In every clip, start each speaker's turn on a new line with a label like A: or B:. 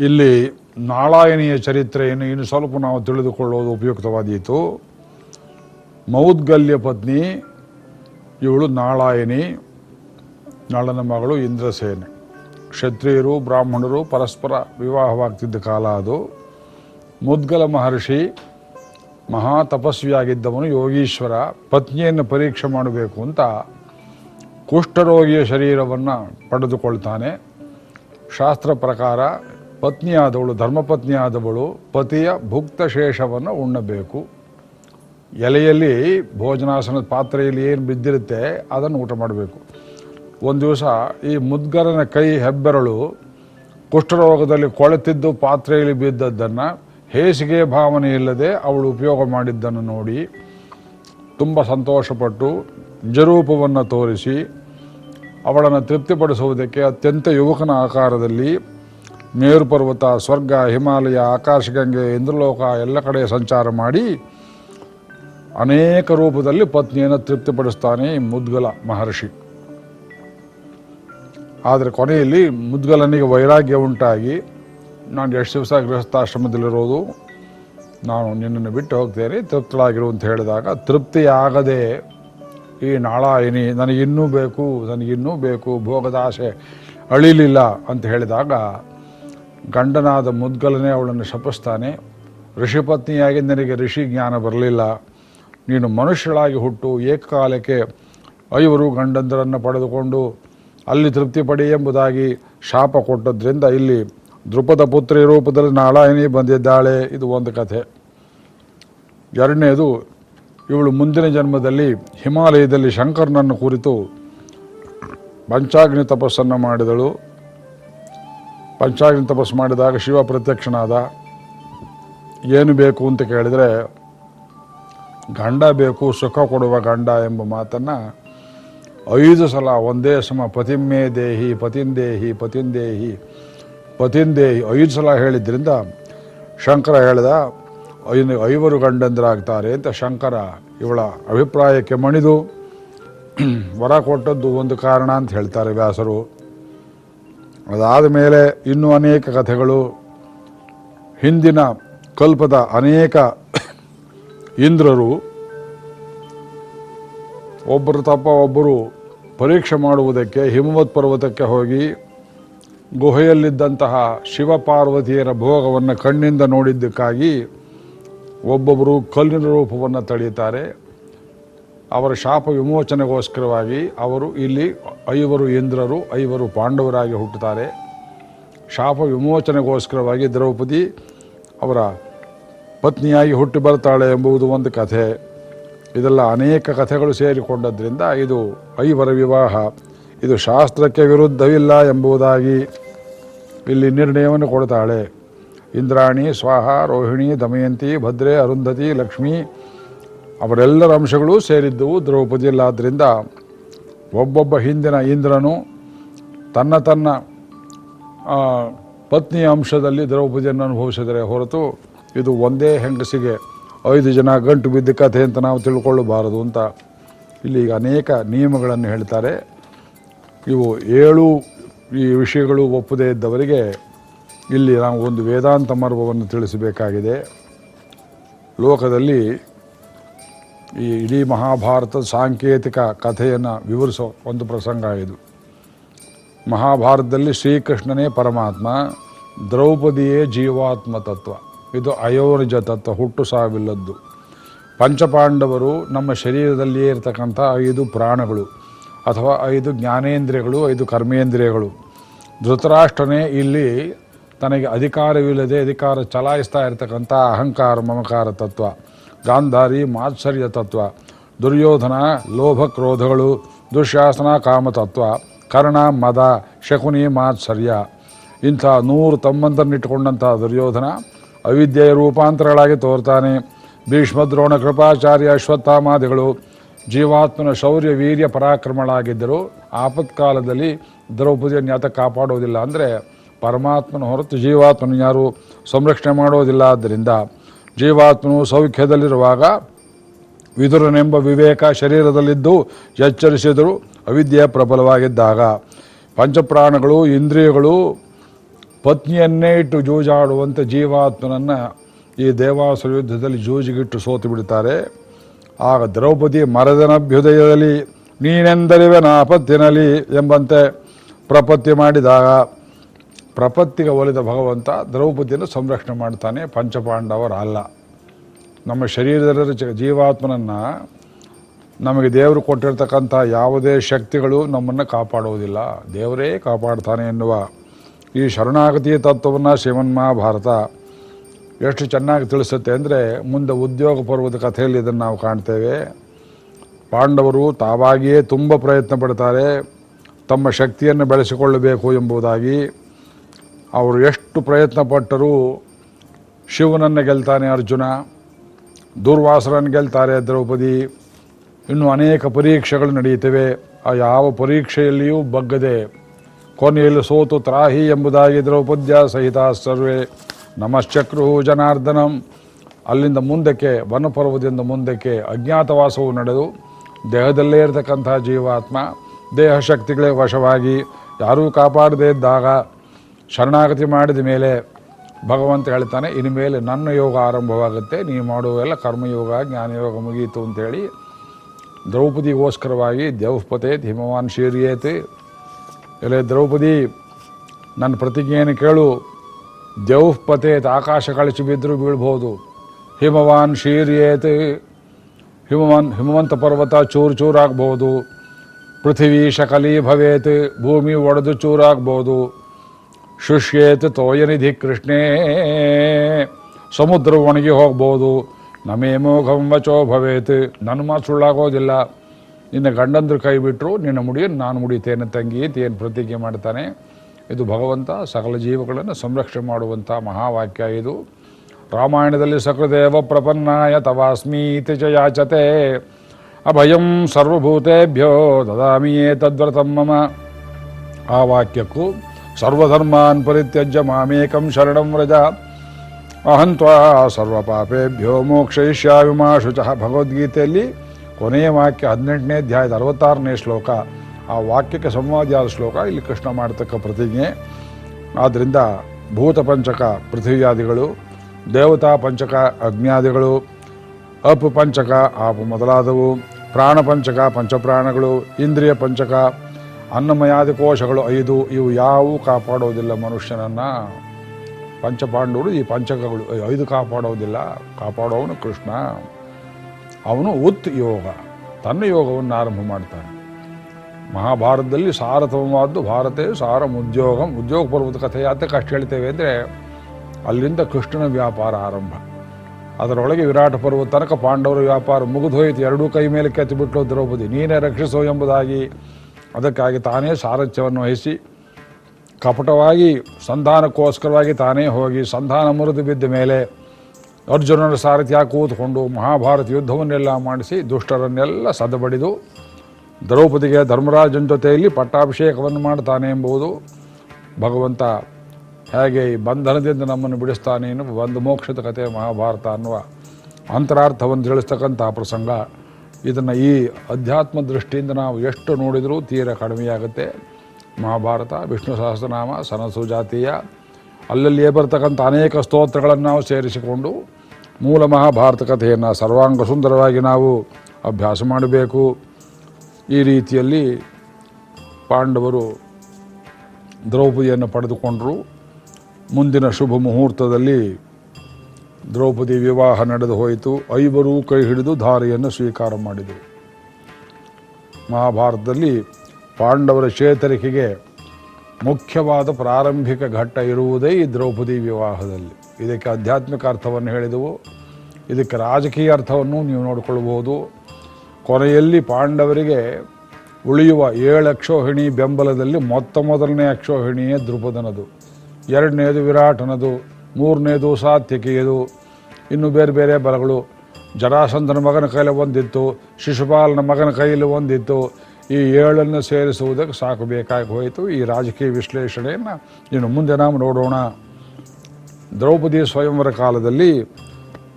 A: ಇಲ್ಲಿ ನಾರಾಯಣಿಯ ಚರಿತ್ರೆಯನ್ನು ಇನ್ನು ಸ್ವಲ್ಪ ನಾವು ತಿಳಿದುಕೊಳ್ಳುವುದು ಉಪಯುಕ್ತವಾದೀತು. ಮೌದ್ಗಲ್ಯ ಪತ್ನಿ, ಇವಳು ನಾಳಾಯಣಿ ನಳನ ಮಗಳು ಇಂದ್ರಸೇನೆ. ಕ್ಷತ್ರಿಯರು, ಬ್ರಾಹ್ಮಣರು ಪರಸ್ಪರ ವಿವಾಹವಾಗ್ತಿದ್ದ ಕಾಲ ಅದು. ಮುದ್ಗಲ ಮಹರ್ಷಿ, ಮಹಾ ತಪಸ್ವಿಯಾಗಿದ್ದವನು ಯೋಗೀಶ್ವರ, ಪತ್ನಿಯನ್ನು ಪರೀಕ್ಷೆ ಮಾಡಬೇಕು ಅಂತ ಕುಷ್ಠರೋಗಿಯ ಶರೀರವನ್ನು ಪಡೆದುಕೊಳ್ತಾನೆ. ಶಾಸ್ತ್ರ ಪ್ರಕಾರ ಪತ್ನಿಯಾದವಳು, ಧರ್ಮಪತ್ನಿಯಾದವಳು ಪತಿಯ ಭುಕ್ತ ಶೇಷವನ್ನು ಉಣ್ಣಬೇಕು. ಎಲೆಯಲ್ಲಿ ಭೋಜನಾಸನದ ಪಾತ್ರೆಯಲ್ಲಿ ಏನು ಬಿದ್ದಿರುತ್ತೆ, ಅದನ್ನು ಊಟ ಮಾಡಬೇಕು. ಒಂದು ದಿವಸ ಈ ಮುದ್ಗರನ ಕೈ ಹೆಬ್ಬೆರಳು ಕುಷ್ಠರೋಗದಲ್ಲಿ ಕೊಳೆತಿದ್ದು ಪಾತ್ರೆಯಲ್ಲಿ ಬಿದ್ದದ್ದನ್ನು ಹೇಸಿಗೆ ಭಾವನೆ ಇಲ್ಲದೆ ಅವಳು ಉಪಯೋಗ ಮಾಡಿದ್ದನ್ನು ನೋಡಿ ತುಂಬ ಸಂತೋಷಪಟ್ಟು ನಿಜರೂಪವನ್ನು ತೋರಿಸಿ ಅವಳನ್ನು ತೃಪ್ತಿಪಡಿಸುವುದಕ್ಕೆ ಅತ್ಯಂತ ಯುವಕನ ಆಕಾರದಲ್ಲಿ ಮೇರು ಪರ್ವತ, ಸ್ವರ್ಗ, ಹಿಮಾಲಯ ಆಕಾಶಗಂಗೆ ಇಂದ್ರಲೋಕ ಎಲ್ಲ ಕಡೆ ಸಂಚಾರ ಮಾಡಿ ಅನೇಕ ರೂಪದಲ್ಲಿ ಪತ್ನಿಯನ್ನು ತೃಪ್ತಿಪಡಿಸ್ತಾನೆ ಮುದ್ಗಲ ಮಹರ್ಷಿ. ಆದರೆ ಕೊನೆಯಲ್ಲಿ ಮುದ್ಗಲನಿಗೆ ವೈರಾಗ್ಯ ಉಂಟಾಗಿ ನಾನು ಎಷ್ಟು ದಿವಸ ಗೃಹಸ್ಥಾಶ್ರಮದಲ್ಲಿರೋದು, ನಾನು ನಿನ್ನನ್ನು ಬಿಟ್ಟು ಹೋಗ್ತೇನೆ, ತೃಪ್ತಳಾಗಿರು ಅಂತ ಹೇಳಿದಾಗ ತೃಪ್ತಿಯಾಗದೆ ಈ ನಾಳಾಯಿನಿ ನನಗಿನ್ನೂ ಬೇಕು ನನಗಿನ್ನೂ ಬೇಕು, ಭೋಗದಾಸೆ ಅಳಿಲಿಲ್ಲ ಅಂತ ಹೇಳಿದಾಗ ಗಂಡನಾದ ಮುದ್ಗಲನೇ ಅವಳನ್ನು ಶಪಿಸ್ತಾನೆ, ಋಷಿಪತ್ನಿಯಾಗಿ ನಿನಗೆ ಋಷಿ ಜ್ಞಾನ ಬರಲಿಲ್ಲ, ನೀನು ಮನುಷ್ಯಳಾಗಿ ಹುಟ್ಟು, ಏಕಕಾಲಕ್ಕೆ ಐವರು ಗಂಡಂದರನ್ನು ಪಡೆದುಕೊಂಡು ಅಲ್ಲಿ ತೃಪ್ತಿ ಪಡಿ ಎಂಬುದಾಗಿ ಶಾಪ ಕೊಟ್ಟದ್ರಿಂದ ಇಲ್ಲಿ ದೃಪದ ಪುತ್ರಿ ರೂಪದಲ್ಲಿ ನಾಳಾಯಿನಿ ಬಂದಿದ್ದಾಳೆ. ಇದು ಒಂದು ಕಥೆ. ಎರಡನೇದು, ಇವಳು ಮುಂದಿನ ಜನ್ಮದಲ್ಲಿ ಹಿಮಾಲಯದಲ್ಲಿ ಶಂಕರನನ್ನು ಕುರಿತು ಪಂಚಾಗ್ನಿ ತಪಸ್ಸನ್ನು ಮಾಡಿದಳು. ಪಂಚಾಗ್ನಿ ತಪಸ್ಸು ಮಾಡಿದಾಗ ಶಿವ ಪ್ರತ್ಯಕ್ಷನಾದ. ಏನು ಬೇಕು ಅಂತ ಕೇಳಿದರೆ, ಗಂಡ ಬೇಕು, ಸುಖ ಕೊಡುವ ಗಂಡ ಎಂಬ ಮಾತನ್ನು ಐದು ಸಲ ಒಂದೇ ಸಮ ಪತಿಮ್ಮೇ ದೇಹಿ, ಪತಿಂದೇಹಿ ಪತಿಂದೇಹಿ ಪತಿಂದೇಹಿ ಐದು ಸಲ ಹೇಳಿದ್ರಿಂದ ಶಂಕರ ಹೇಳಿದ ಐನ ಐವರು ಗಂಡಂದರಾಗ್ತಾರೆ ಅಂತ ಶಂಕರ ಇವಳ ಅಭಿಪ್ರಾಯಕ್ಕೆ ಮಣಿದು, ವರ ಕೊಟ್ಟದ್ದು ಒಂದು ಕಾರಣ ಅಂತ ಹೇಳ್ತಾರೆ ವ್ಯಾಸರು. ಅದಾದ ಮೇಲೆ ಇನ್ನೂ ಅನೇಕ ಕಥೆಗಳು, ಹಿಂದಿನ ಕಲ್ಪದ ಅನೇಕ ಇಂದ್ರರು, ಒಬ್ಬರು ತಪ್ಪ ಒಬ್ಬರು ಪರೀಕ್ಷೆ ಮಾಡುವುದಕ್ಕೆ, ಹಿಮವತ್ ಪರ್ವತಕ್ಕೆ ಹೋಗಿ ಗುಹೆಯಲ್ಲಿದ್ದಂತಹ ಶಿವಪಾರ್ವತಿಯರ ಭೋಗವನ್ನು ಕಣ್ಣಿಂದ ನೋಡಿದ್ದಕ್ಕಾಗಿ ಒಬ್ಬೊಬ್ಬರು ಕಲ್ಲಿನ ರೂಪವನ್ನು ತಳೆಯುತ್ತಾರೆ ಅವರ ಶಾಪ ವಿಮೋಚನೆಗೋಸ್ಕರವಾಗಿ ಅವರು ಇಲ್ಲಿ ಐವರು ಇಂದ್ರರು, ಐವರು ಪಾಂಡವರಾಗಿ ಹುಟ್ಟುತ್ತಾರೆ. ಶಾಪ ವಿಮೋಚನೆಗೋಸ್ಕರವಾಗಿ ದ್ರೌಪದಿ ಅವರ ಪತ್ನಿಯಾಗಿ ಹುಟ್ಟಿ ಬರ್ತಾಳೆ ಎಂಬುದು ಒಂದು ಕಥೆ. ಇದೆಲ್ಲ ಅನೇಕ ಕಥೆಗಳು ಸೇರಿಕೊಂಡದ್ರಿಂದ ಇದು ಐವರ ವಿವಾಹ. ಇದು ಶಾಸ್ತ್ರಕ್ಕೆ ವಿರುದ್ಧವಿಲ್ಲ ಎಂಬುದಾಗಿ ಇಲ್ಲಿ ನಿರ್ಣಯವನ್ನು ಕೊಡ್ತಾಳೆ. ಇಂದ್ರಾಣಿ, ಸ್ವಾಹ, ರೋಹಿಣಿ, ದಮಯಂತಿ, ಭದ್ರೆ, ಅರುಂಧತಿ, ಲಕ್ಷ್ಮಿ ಅವರೆಲ್ಲರ ಅಂಶಗಳು ಸೇರಿದ್ದವು ದ್ರೌಪದಿಯಲ್ಲಾದ್ದರಿಂದ ಒಬ್ಬೊಬ್ಬ ಹಿಂದಿನ ಇಂದ್ರನು ತನ್ನ ತನ್ನ ಪತ್ನಿಯ ಅಂಶದಲ್ಲಿ ದ್ರೌಪದಿಯನ್ನು ಅನುಭವಿಸಿದರೆ ಹೊರತು ಇದು ಒಂದೇ ಹೆಂಗಸಿಗೆ ಐದು ಜನ ಗಂಟು ಬಿದ್ದ ಕಥೆ ಅಂತ ನಾವು ತಿಳ್ಕೊಳ್ಳಬಾರದು ಅಂತ ಇಲ್ಲಿ ಈಗ ಅನೇಕ ನಿಯಮಗಳನ್ನು ಹೇಳ್ತಾರೆ. ಇವು ಏಳು ಈ ವಿಷಯಗಳು ಒಪ್ಪದೇ ಇದ್ದವರಿಗೆ ಇಲ್ಲಿ ನಾವು ಒಂದು ವೇದಾಂತ ಮರ್ಮವನ್ನು ತಿಳಿಸಬೇಕಾಗಿದೆ. ಲೋಕದಲ್ಲಿ ಈ ಇಡೀ ಮಹಾಭಾರತದ ಸಾಂಕೇತಿಕ ಕಥೆಯನ್ನು ವಿವರಿಸೋ ಒಂದು ಪ್ರಸಂಗ ಇದು. ಮಹಾಭಾರತದಲ್ಲಿ ಶ್ರೀಕೃಷ್ಣನೇ ಪರಮಾತ್ಮ, ದ್ರೌಪದಿಯೇ ಜೀವಾತ್ಮ ತತ್ವ. ಇದು ಅಯೋನಿಜ ತತ್ವ, ಹುಟ್ಟು ಸಾವಿಲ್ಲದ್ದು. ಪಂಚಪಾಂಡವರು ನಮ್ಮ ಶರೀರದಲ್ಲಿಯೇ ಇರತಕ್ಕಂಥ ಐದು ಪ್ರಾಣಗಳು, ಅಥವಾ ಐದು ಜ್ಞಾನೇಂದ್ರಿಯಗಳು, ಐದು ಕರ್ಮೇಂದ್ರಿಯಗಳು. ಧೃತರಾಷ್ಟ್ರನೇ ಇಲ್ಲಿ ತನಗೆ ಅಧಿಕಾರವಿಲ್ಲದೆ ಅಧಿಕಾರ ಚಲಾಯಿಸ್ತಾ ಇರತಕ್ಕಂಥ ಅಹಂಕಾರ, ಮಮಕಾರ ತತ್ವ. ಗಾಂಧಾರಿ ಮಾತ್ಸರ್ಯ ತತ್ವ, ದುರ್ಯೋಧನ ಲೋಭ ಕ್ರೋಧಗಳು ದುಶ್ಯಾಸನ ಕಾಮತತ್ವ ಕರ್ಣ ಮದ ಶಕುನಿ ಮಾತ್ಸರ್ಯ. ಇಂಥ ನೂರು ತಮ್ಮಂತರನ್ನಿಟ್ಟುಕೊಂಡಂಥ ದುರ್ಯೋಧನ ಅವಿದ್ಯೆಯ ರೂಪಾಂತರಗಳಾಗಿ ತೋರ್ತಾನೆ. ಭೀಷ್ಮ ದ್ರೋಣ ಕೃಪಾಚಾರ್ಯ ಅಶ್ವತ್ಥಾಮಾದಿಗಳು ಜೀವಾತ್ಮನ ಶೌರ್ಯ ವೀರ್ಯ ಪರಾಕ್ರಮಗಳಾಗಿದ್ದರು ಆಪತ್ಕಾಲದಲ್ಲಿ ದ್ರೌಪದಿಯನ್ನು ಯಾತ ಕಾಪಾಡೋದಿಲ್ಲ ಅಂದರೆ ಪರಮಾತ್ಮನ ಹೊರತು ಜೀವಾತ್ಮನ ಯಾರು ಸಂರಕ್ಷಣೆ ಮಾಡೋದಿಲ್ಲ. ಆದ್ದರಿಂದ ಜೀವಾತ್ಮನು ಸೌಖ್ಯದಲ್ಲಿರುವಾಗ ವಿದುರನೆಂಬ ವಿವೇಕ ಶರೀರದಲ್ಲಿದ್ದು ಎಚ್ಚರಿಸಿದರು ಅವಿದ್ಯೆ ಪ್ರಬಲವಾಗಿದ್ದಾಗ ಪಂಚಪ್ರಾಣಗಳು, ಇಂದ್ರಿಯಗಳು ಪತ್ನಿಯನ್ನೇ ಇಟ್ಟು ಜೂಜಾಡುವಂತೆ ಜೀವಾತ್ಮನನ್ನು ಈ ದೇವಾಸುರ ಯುದ್ಧದಲ್ಲಿ ಜೂಜಿಗಿಟ್ಟು ಸೋತು ಬಿಡುತ್ತಾರೆ. ಆಗ ದ್ರೌಪದಿ ಮರದನಭ್ಯುದಯದಲ್ಲಿ ನೀನೆಂದರಿವೆ ನಾಪತ್ತಿನಲ್ಲಿ ಎಂಬಂತೆ ಪ್ರಪತ್ತಿ ಮಾಡಿದಾಗ ಪ್ರಪತ್ತಿಗೆ ಒಲಿದ ಭಗವಂತ ದ್ರೌಪದಿಯನ್ನು ಸಂರಕ್ಷಣೆ ಮಾಡ್ತಾನೆ, ಪಂಚಪಾಂಡವರ ಅಲ್ಲ. ನಮ್ಮ ಶರೀರದಲ್ಲಿ ಜೀವಾತ್ಮನನ್ನು ನಮಗೆ ದೇವರು ಕೊಟ್ಟಿರ್ತಕ್ಕಂಥ ಯಾವುದೇ ಶಕ್ತಿಗಳು ನಮ್ಮನ್ನು ಕಾಪಾಡುವುದಿಲ್ಲ ದೇವರೇ ಕಾಪಾಡ್ತಾನೆ ಎನ್ನುವ ಈ ಶರಣಾಗತಿ ತತ್ವವನ್ನು ಶ್ರೀಮನ್ಮಹಾಭಾರತ ಎಷ್ಟು ಚೆನ್ನಾಗಿ ತಿಳಿಸುತ್ತೆ ಅಂದರೆ ಮುಂದೆ ಉದ್ಯೋಗ ಪರ್ವದ ಕಥೆಯಲ್ಲಿ ಇದನ್ನು ನಾವು ಕಾಣ್ತೇವೆ. ಪಾಂಡವರು ತಾವಾಗಿಯೇ ತುಂಬ ಪ್ರಯತ್ನ ಪಡ್ತಾರೆ. ತಮ್ಮ ಶಕ್ತಿಯನ್ನು ಬೆಳೆಸಿಕೊಳ್ಳಬೇಕು ಎಂಬುದಾಗಿ. ಅವರು ಎಷ್ಟು ಪ್ರಯತ್ನ ಪಟ್ಟರೂ ಶಿವನನ್ನು ಗೆಲ್ತಾನೆ ಅರ್ಜುನ ದುರ್ವಾಸರನ್ನು ಗೆಲ್ತಾರೆ ದ್ರೌಪದಿ. ಇನ್ನು ಅನೇಕ ಪರೀಕ್ಷೆಗಳು ನಡೆಯುತ್ತವೆ. ಆ ಯಾವ ಪರೀಕ್ಷೆಯಲ್ಲಿಯೂ ಬಗ್ಗದೆ ಕೊನೆಯಲ್ಲಿ ಸೋತು ತ್ರಾಹಿ ಎಂಬುದಾಗಿ ದ್ರೌಪದ್ಯ ಸಹಿತ ಸರ್ವೇ. ನಮಶ್ಚಕ್ರು ಜನಾರ್ದನಂ. ಅಲ್ಲಿಂದ ಮುಂದಕ್ಕೆ, ವನಪರ್ವದಿಂದ ಮುಂದಕ್ಕೆ ಅಜ್ಞಾತವಾಸವು ನಡೆದು ದೇಹದಲ್ಲೇ ಇರತಕ್ಕಂಥ ಜೀವಾತ್ಮ, ದೇಹ ಶಕ್ತಿಗಳೇ ವಶವಾಗಿ, ಯಾರೂ ಕಾಪಾಡದೇ ಇದ್ದಾಗ ಶರಣಾಗತಿ ಮಾಡಿದ ಮೇಲೆ ಭಗವಂತ ಹೇಳ್ತಾನೆ ಇನ್ನು ಮೇಲೆ ನನ್ನ ಯೋಗ ಆರಂಭವಾಗುತ್ತೆ, ನೀವು ಮಾಡುವೆಲ್ಲ ಕರ್ಮಯೋಗ, ಜ್ಞಾನಯೋಗ ಮುಗಿಯಿತು ಅಂತೇಳಿ ದ್ರೌಪದಿಗೋಸ್ಕರವಾಗಿ ದೇವಪತೆ ಹಿಮವಾನ್ ಶೀರ್ಯೇತಿ. ಎಲೆ ದ್ರೌಪದಿ, ನನ್ನ ಪ್ರತಿಜ್ಞೆಯನ್ನು ಕೇಳು, ದೇವಪತೆ ಆಕಾಶ ಕಳಿಸಿ ಬಿದ್ದರೂ ಬೀಳ್ಬೋದು ಹಿಮವಾನ್ ಶೀರ್ಯೇತ್ ಹಿಮವಾನ್ ಹಿಮವಂತ ಪರ್ವತ ಚೂರು ಚೂರಾಗ್ಬೋದು ಪೃಥ್ವಿ ಶಕಲಿ ಭವೇತ್, ಭೂಮಿ ಒಡೆದು ಚೂರಾಗ್ಬೋದು ಶುಷ್ಯೇತ್ ತೋಯನಿಧಿ ಕೃಷ್ಣೇ. ಸಮುದ್ರ ಒಣಗಿ ಹೋಗ್ಬೋದು. ನಮೇ ಮೋಘಂ ವಚೋ ಭವೇತ್. ನನ್ನ ಮಾತು ಸುಳ್ಳಾಗೋದಿಲ್ಲ. ನಿನ್ನ ಗಂಡಂದ್ರ ಕೈ ಬಿಟ್ಟರು ನಿನ್ನ ಮುಡಿಯನ್ನು ನಾನು ಮುಡಿತೇನೆ ತಂಗಿ ಏನು ಪ್ರತಿಜ್ಞೆ ಮಾಡ್ತಾನೆ. ಇದು ಭಗವಂತ ಸಕಲ ಜೀವಗಳನ್ನು ಸಂರಕ್ಷಣೆ ಮಾಡುವಂಥ ಮಹಾವಾಕ್ಯ ಇದು. ರಾಮಾಯಣದಲ್ಲಿ ಸಕೃದೇವ ಪ್ರಪನ್ನಾಯ ತವಾಸ್ಮೀತಿ ಚ ಯಾಚತೆ. ಅಭಯಂ ಸರ್ವಭೂತೇಭ್ಯೋ ದದಾಮಿಯೇ ತದ್ವ್ರತಂ ಮಮ. ಆ ವಾಕ್ಯಕ್ಕೂ ಸರ್ವಧರ್ಮಾನ್ ಪರಿತ್ಯಜ್ಯ ಮಾಮೇಕಂ ಶರಣಂ ವ್ರಜ. ಅಹಂತ್ವಾ ಸರ್ವಪಾಪೇಭ್ಯೋ ಮೋಕ್ಷಯಿಷ್ಯಾಮಿ ಮಾ ಶುಚಃ ಭಗವದ್ಗೀತೆಯಲ್ಲಿ ಕೊನೆಯ ವಾಕ್ಯ ಹದಿನೆಂಟನೇ ಅಧ್ಯಾಯದ ಅರವತ್ತಾರನೇ ಶ್ಲೋಕ. ಆ ವಾಕ್ಯಕ್ಕೆ ಸಂವಾದಿಯಾದ ಶ್ಲೋಕ ಇಲ್ಲಿ ಕೃಷ್ಣ ಮಾಡತಕ್ಕ ಪ್ರತಿಜ್ಞೆ. ಆದ್ದರಿಂದ ಭೂತ ಪಂಚಕ ಪೃಥ್ವಿಯಾದಿಗಳು, ದೇವತಾ ಪಂಚಕ ಅಗ್ನ್ಯಾದಿಗಳು, ಅಪು ಪಂಚಕ ಆಪು ಮೊದಲಾದವು ಪ್ರಾಣಪಂಚಕ ಪಂಚಪ್ರಾಣಗಳು, ಇಂದ್ರಿಯ ಪಂಚಕ ಅನ್ನಮಯಾದಿ ಕೋಶಗಳು ಐದು, ಇವು ಯಾವೂ ಕಾಪಾಡೋದಿಲ್ಲ ಮನುಷ್ಯನನ್ನು. ಪಂಚಪಾಂಡವರು ಈ ಪಂಚಕಗಳು ಐದು ಕಾಪಾಡೋದಿಲ್ಲ. ಕಾಪಾಡೋವನು ಕೃಷ್ಣ. ಅವನು ಉತ್ ಯೋಗ. ತನ್ನ ಯೋಗವನ್ನು ಆರಂಭ ಮಾಡ್ತಾನೆ. ಮಹಾಭಾರತದಲ್ಲಿ ಸಾರತಮವಾದ್ದು ಭಾರತೇ ಸಾರ ಉದ್ಯೋಗಂ ಉದ್ಯೋಗ ಪರ್ವದ ಕಥೆ ಯಾತಕ್ಕೆ ಅಷ್ಟು ಹೇಳ್ತೇವೆ ಅಂದರೆ ಅಲ್ಲಿಂದ ಕೃಷ್ಣನ ವ್ಯಾಪಾರ ಆರಂಭ. ಅದರೊಳಗೆ ವಿರಾಟ ಪರ್ವ ತನಕ ಪಾಂಡವರ ವ್ಯಾಪಾರ ಮುಗಿದು ಹೋಯಿತು ಎರಡೂ ಕೈ ಮೇಲೆ ಕೆತ್ತಿಬಿಟ್ಟು ದ್ರೌಪದಿ. ನೀನೇ ರಕ್ಷಿಸೋ ಎಂಬುದಾಗಿ ಅದಕ್ಕಾಗಿ ತಾನೇ ಸಾರಥ್ಯವನ್ನು ವಹಿಸಿ ಕಪಟವಾಗಿ ಸಂಧಾನಕ್ಕೋಸ್ಕರವಾಗಿ ತಾನೇ ಹೋಗಿ ಸಂಧಾನ ಮುರಿದು ಬಿದ್ದ ಮೇಲೆ ಅರ್ಜುನನ ಸಾರಥ್ಯ ಕೂತ್ಕೊಂಡು ಮಹಾಭಾರತ ಯುದ್ಧವನ್ನೆಲ್ಲ ಮಾಡಿಸಿ ದುಷ್ಟರನ್ನೆಲ್ಲ ಸದಬಡಿದು ದ್ರೌಪದಿಗೆ ಧರ್ಮರಾಜನ ಜೊತೆಯಲ್ಲಿ ಪಟ್ಟಾಭಿಷೇಕವನ್ನು ಮಾಡ್ತಾನೆ ಎಂಬುದು ಭಗವಂತ ಹೇಗೆ ಈ ಬಂಧನದಿಂದ ನಮ್ಮನ್ನು ಬಿಡಿಸ್ತಾನೆ ಎನ್ನುವ ಒಂದು ಮೋಕ್ಷದ ಕಥೆ ಮಹಾಭಾರತ ಅನ್ನುವ ಅಂತರಾರ್ಥವನ್ನು ತಿಳಿಸ್ತಕ್ಕಂಥ ಪ್ರಸಂಗ. ಇದನ್ನು ಈ ಅಧ್ಯಾತ್ಮ ದೃಷ್ಟಿಯಿಂದ ನಾವು ಎಷ್ಟು ನೋಡಿದರೂ ತೀರ ಕಡಿಮೆಯಾಗುತ್ತೆ ಮಹಾಭಾರತ, ವಿಷ್ಣು ಸಹಸ್ರನಾಮ, ಸನಸು ಜಾತಿಯ, ಅಲ್ಲಲ್ಲಿಯೇ ಬರ್ತಕ್ಕಂಥ ಅನೇಕ ಸ್ತೋತ್ರಗಳನ್ನು ನಾವು ಸೇರಿಸಿಕೊಂಡು ಮೂಲ ಮಹಾಭಾರತ ಕಥೆಯನ್ನು ಸರ್ವಾಂಗ ಸುಂದರವಾಗಿ ನಾವು ಅಭ್ಯಾಸ ಮಾಡಬೇಕು. ಈ ರೀತಿಯಲ್ಲಿ ಪಾಂಡವರು ದ್ರೌಪದಿಯನ್ನು ಪಡೆದುಕೊಂಡರು. ಮುಂದಿನ ಶುಭ ಮುಹೂರ್ತದಲ್ಲಿ ದ್ರೌಪದಿ ವಿವಾಹ ನಡೆದು ಹೋಯಿತು. ಐವರೂ ಕೈ ಹಿಡಿದು ಧಾರೆಯನ್ನು ಸ್ವೀಕಾರ ಮಾಡಿದರು. ಮಹಾಭಾರತದಲ್ಲಿ ಪಾಂಡವರ ಚೇತರಿಕೆಗೆ ಮುಖ್ಯವಾದ ಪ್ರಾರಂಭಿಕ ಘಟ್ಟ ಇರುವುದೇ ಈ ದ್ರೌಪದಿ ವಿವಾಹದಲ್ಲಿ. ಇದಕ್ಕೆ ಆಧ್ಯಾತ್ಮಿಕ ಅರ್ಥವನ್ನು ಹೇಳಿದೆವು. ಇದಕ್ಕೆ ರಾಜಕೀಯ ಅರ್ಥವನ್ನು ನೀವು ನೋಡಿಕೊಳ್ಳಬಹುದು. ಕೊನೆಯಲ್ಲಿ ಪಾಂಡವರಿಗೆ ಉಳಿಯುವ ಏಳು ಅಕ್ಷೋಹಿಣಿ ಬೆಂಬಲದಲ್ಲಿ ಮೊತ್ತ ಮೊದಲನೇ ಅಕ್ಷೋಹಿಣಿಯೇ ದ್ರುಪದನದು. ಎರಡನೇದು ವಿರಾಟನದು. ಮೂರನೇದು ಸಾತ್ವಿಕೆಯದು. ಇನ್ನು ಬೇರೆ ಬೇರೆ ಬಲಗಳು ಜರಾಸಂಧನ ಮಗನ ಕೈಲಿ ಒಂದಿತ್ತು, ಶಿಶುಪಾಲನ ಮಗನ ಕೈಯಲ್ಲಿ ಒಂದಿತ್ತು. ಈ ಏಳನ್ನು ಸೇರಿಸುವುದಕ್ಕೆ ಸಾಕು ಬೇಕಾಗಿ ಹೋಯಿತು. ಈ ರಾಜಕೀಯ ವಿಶ್ಲೇಷಣೆಯನ್ನು ಇನ್ನು ಮುಂದೆ ನಾವು ನೋಡೋಣ. ದ್ರೌಪದಿ ಸ್ವಯಂವರ ಕಾಲದಲ್ಲಿ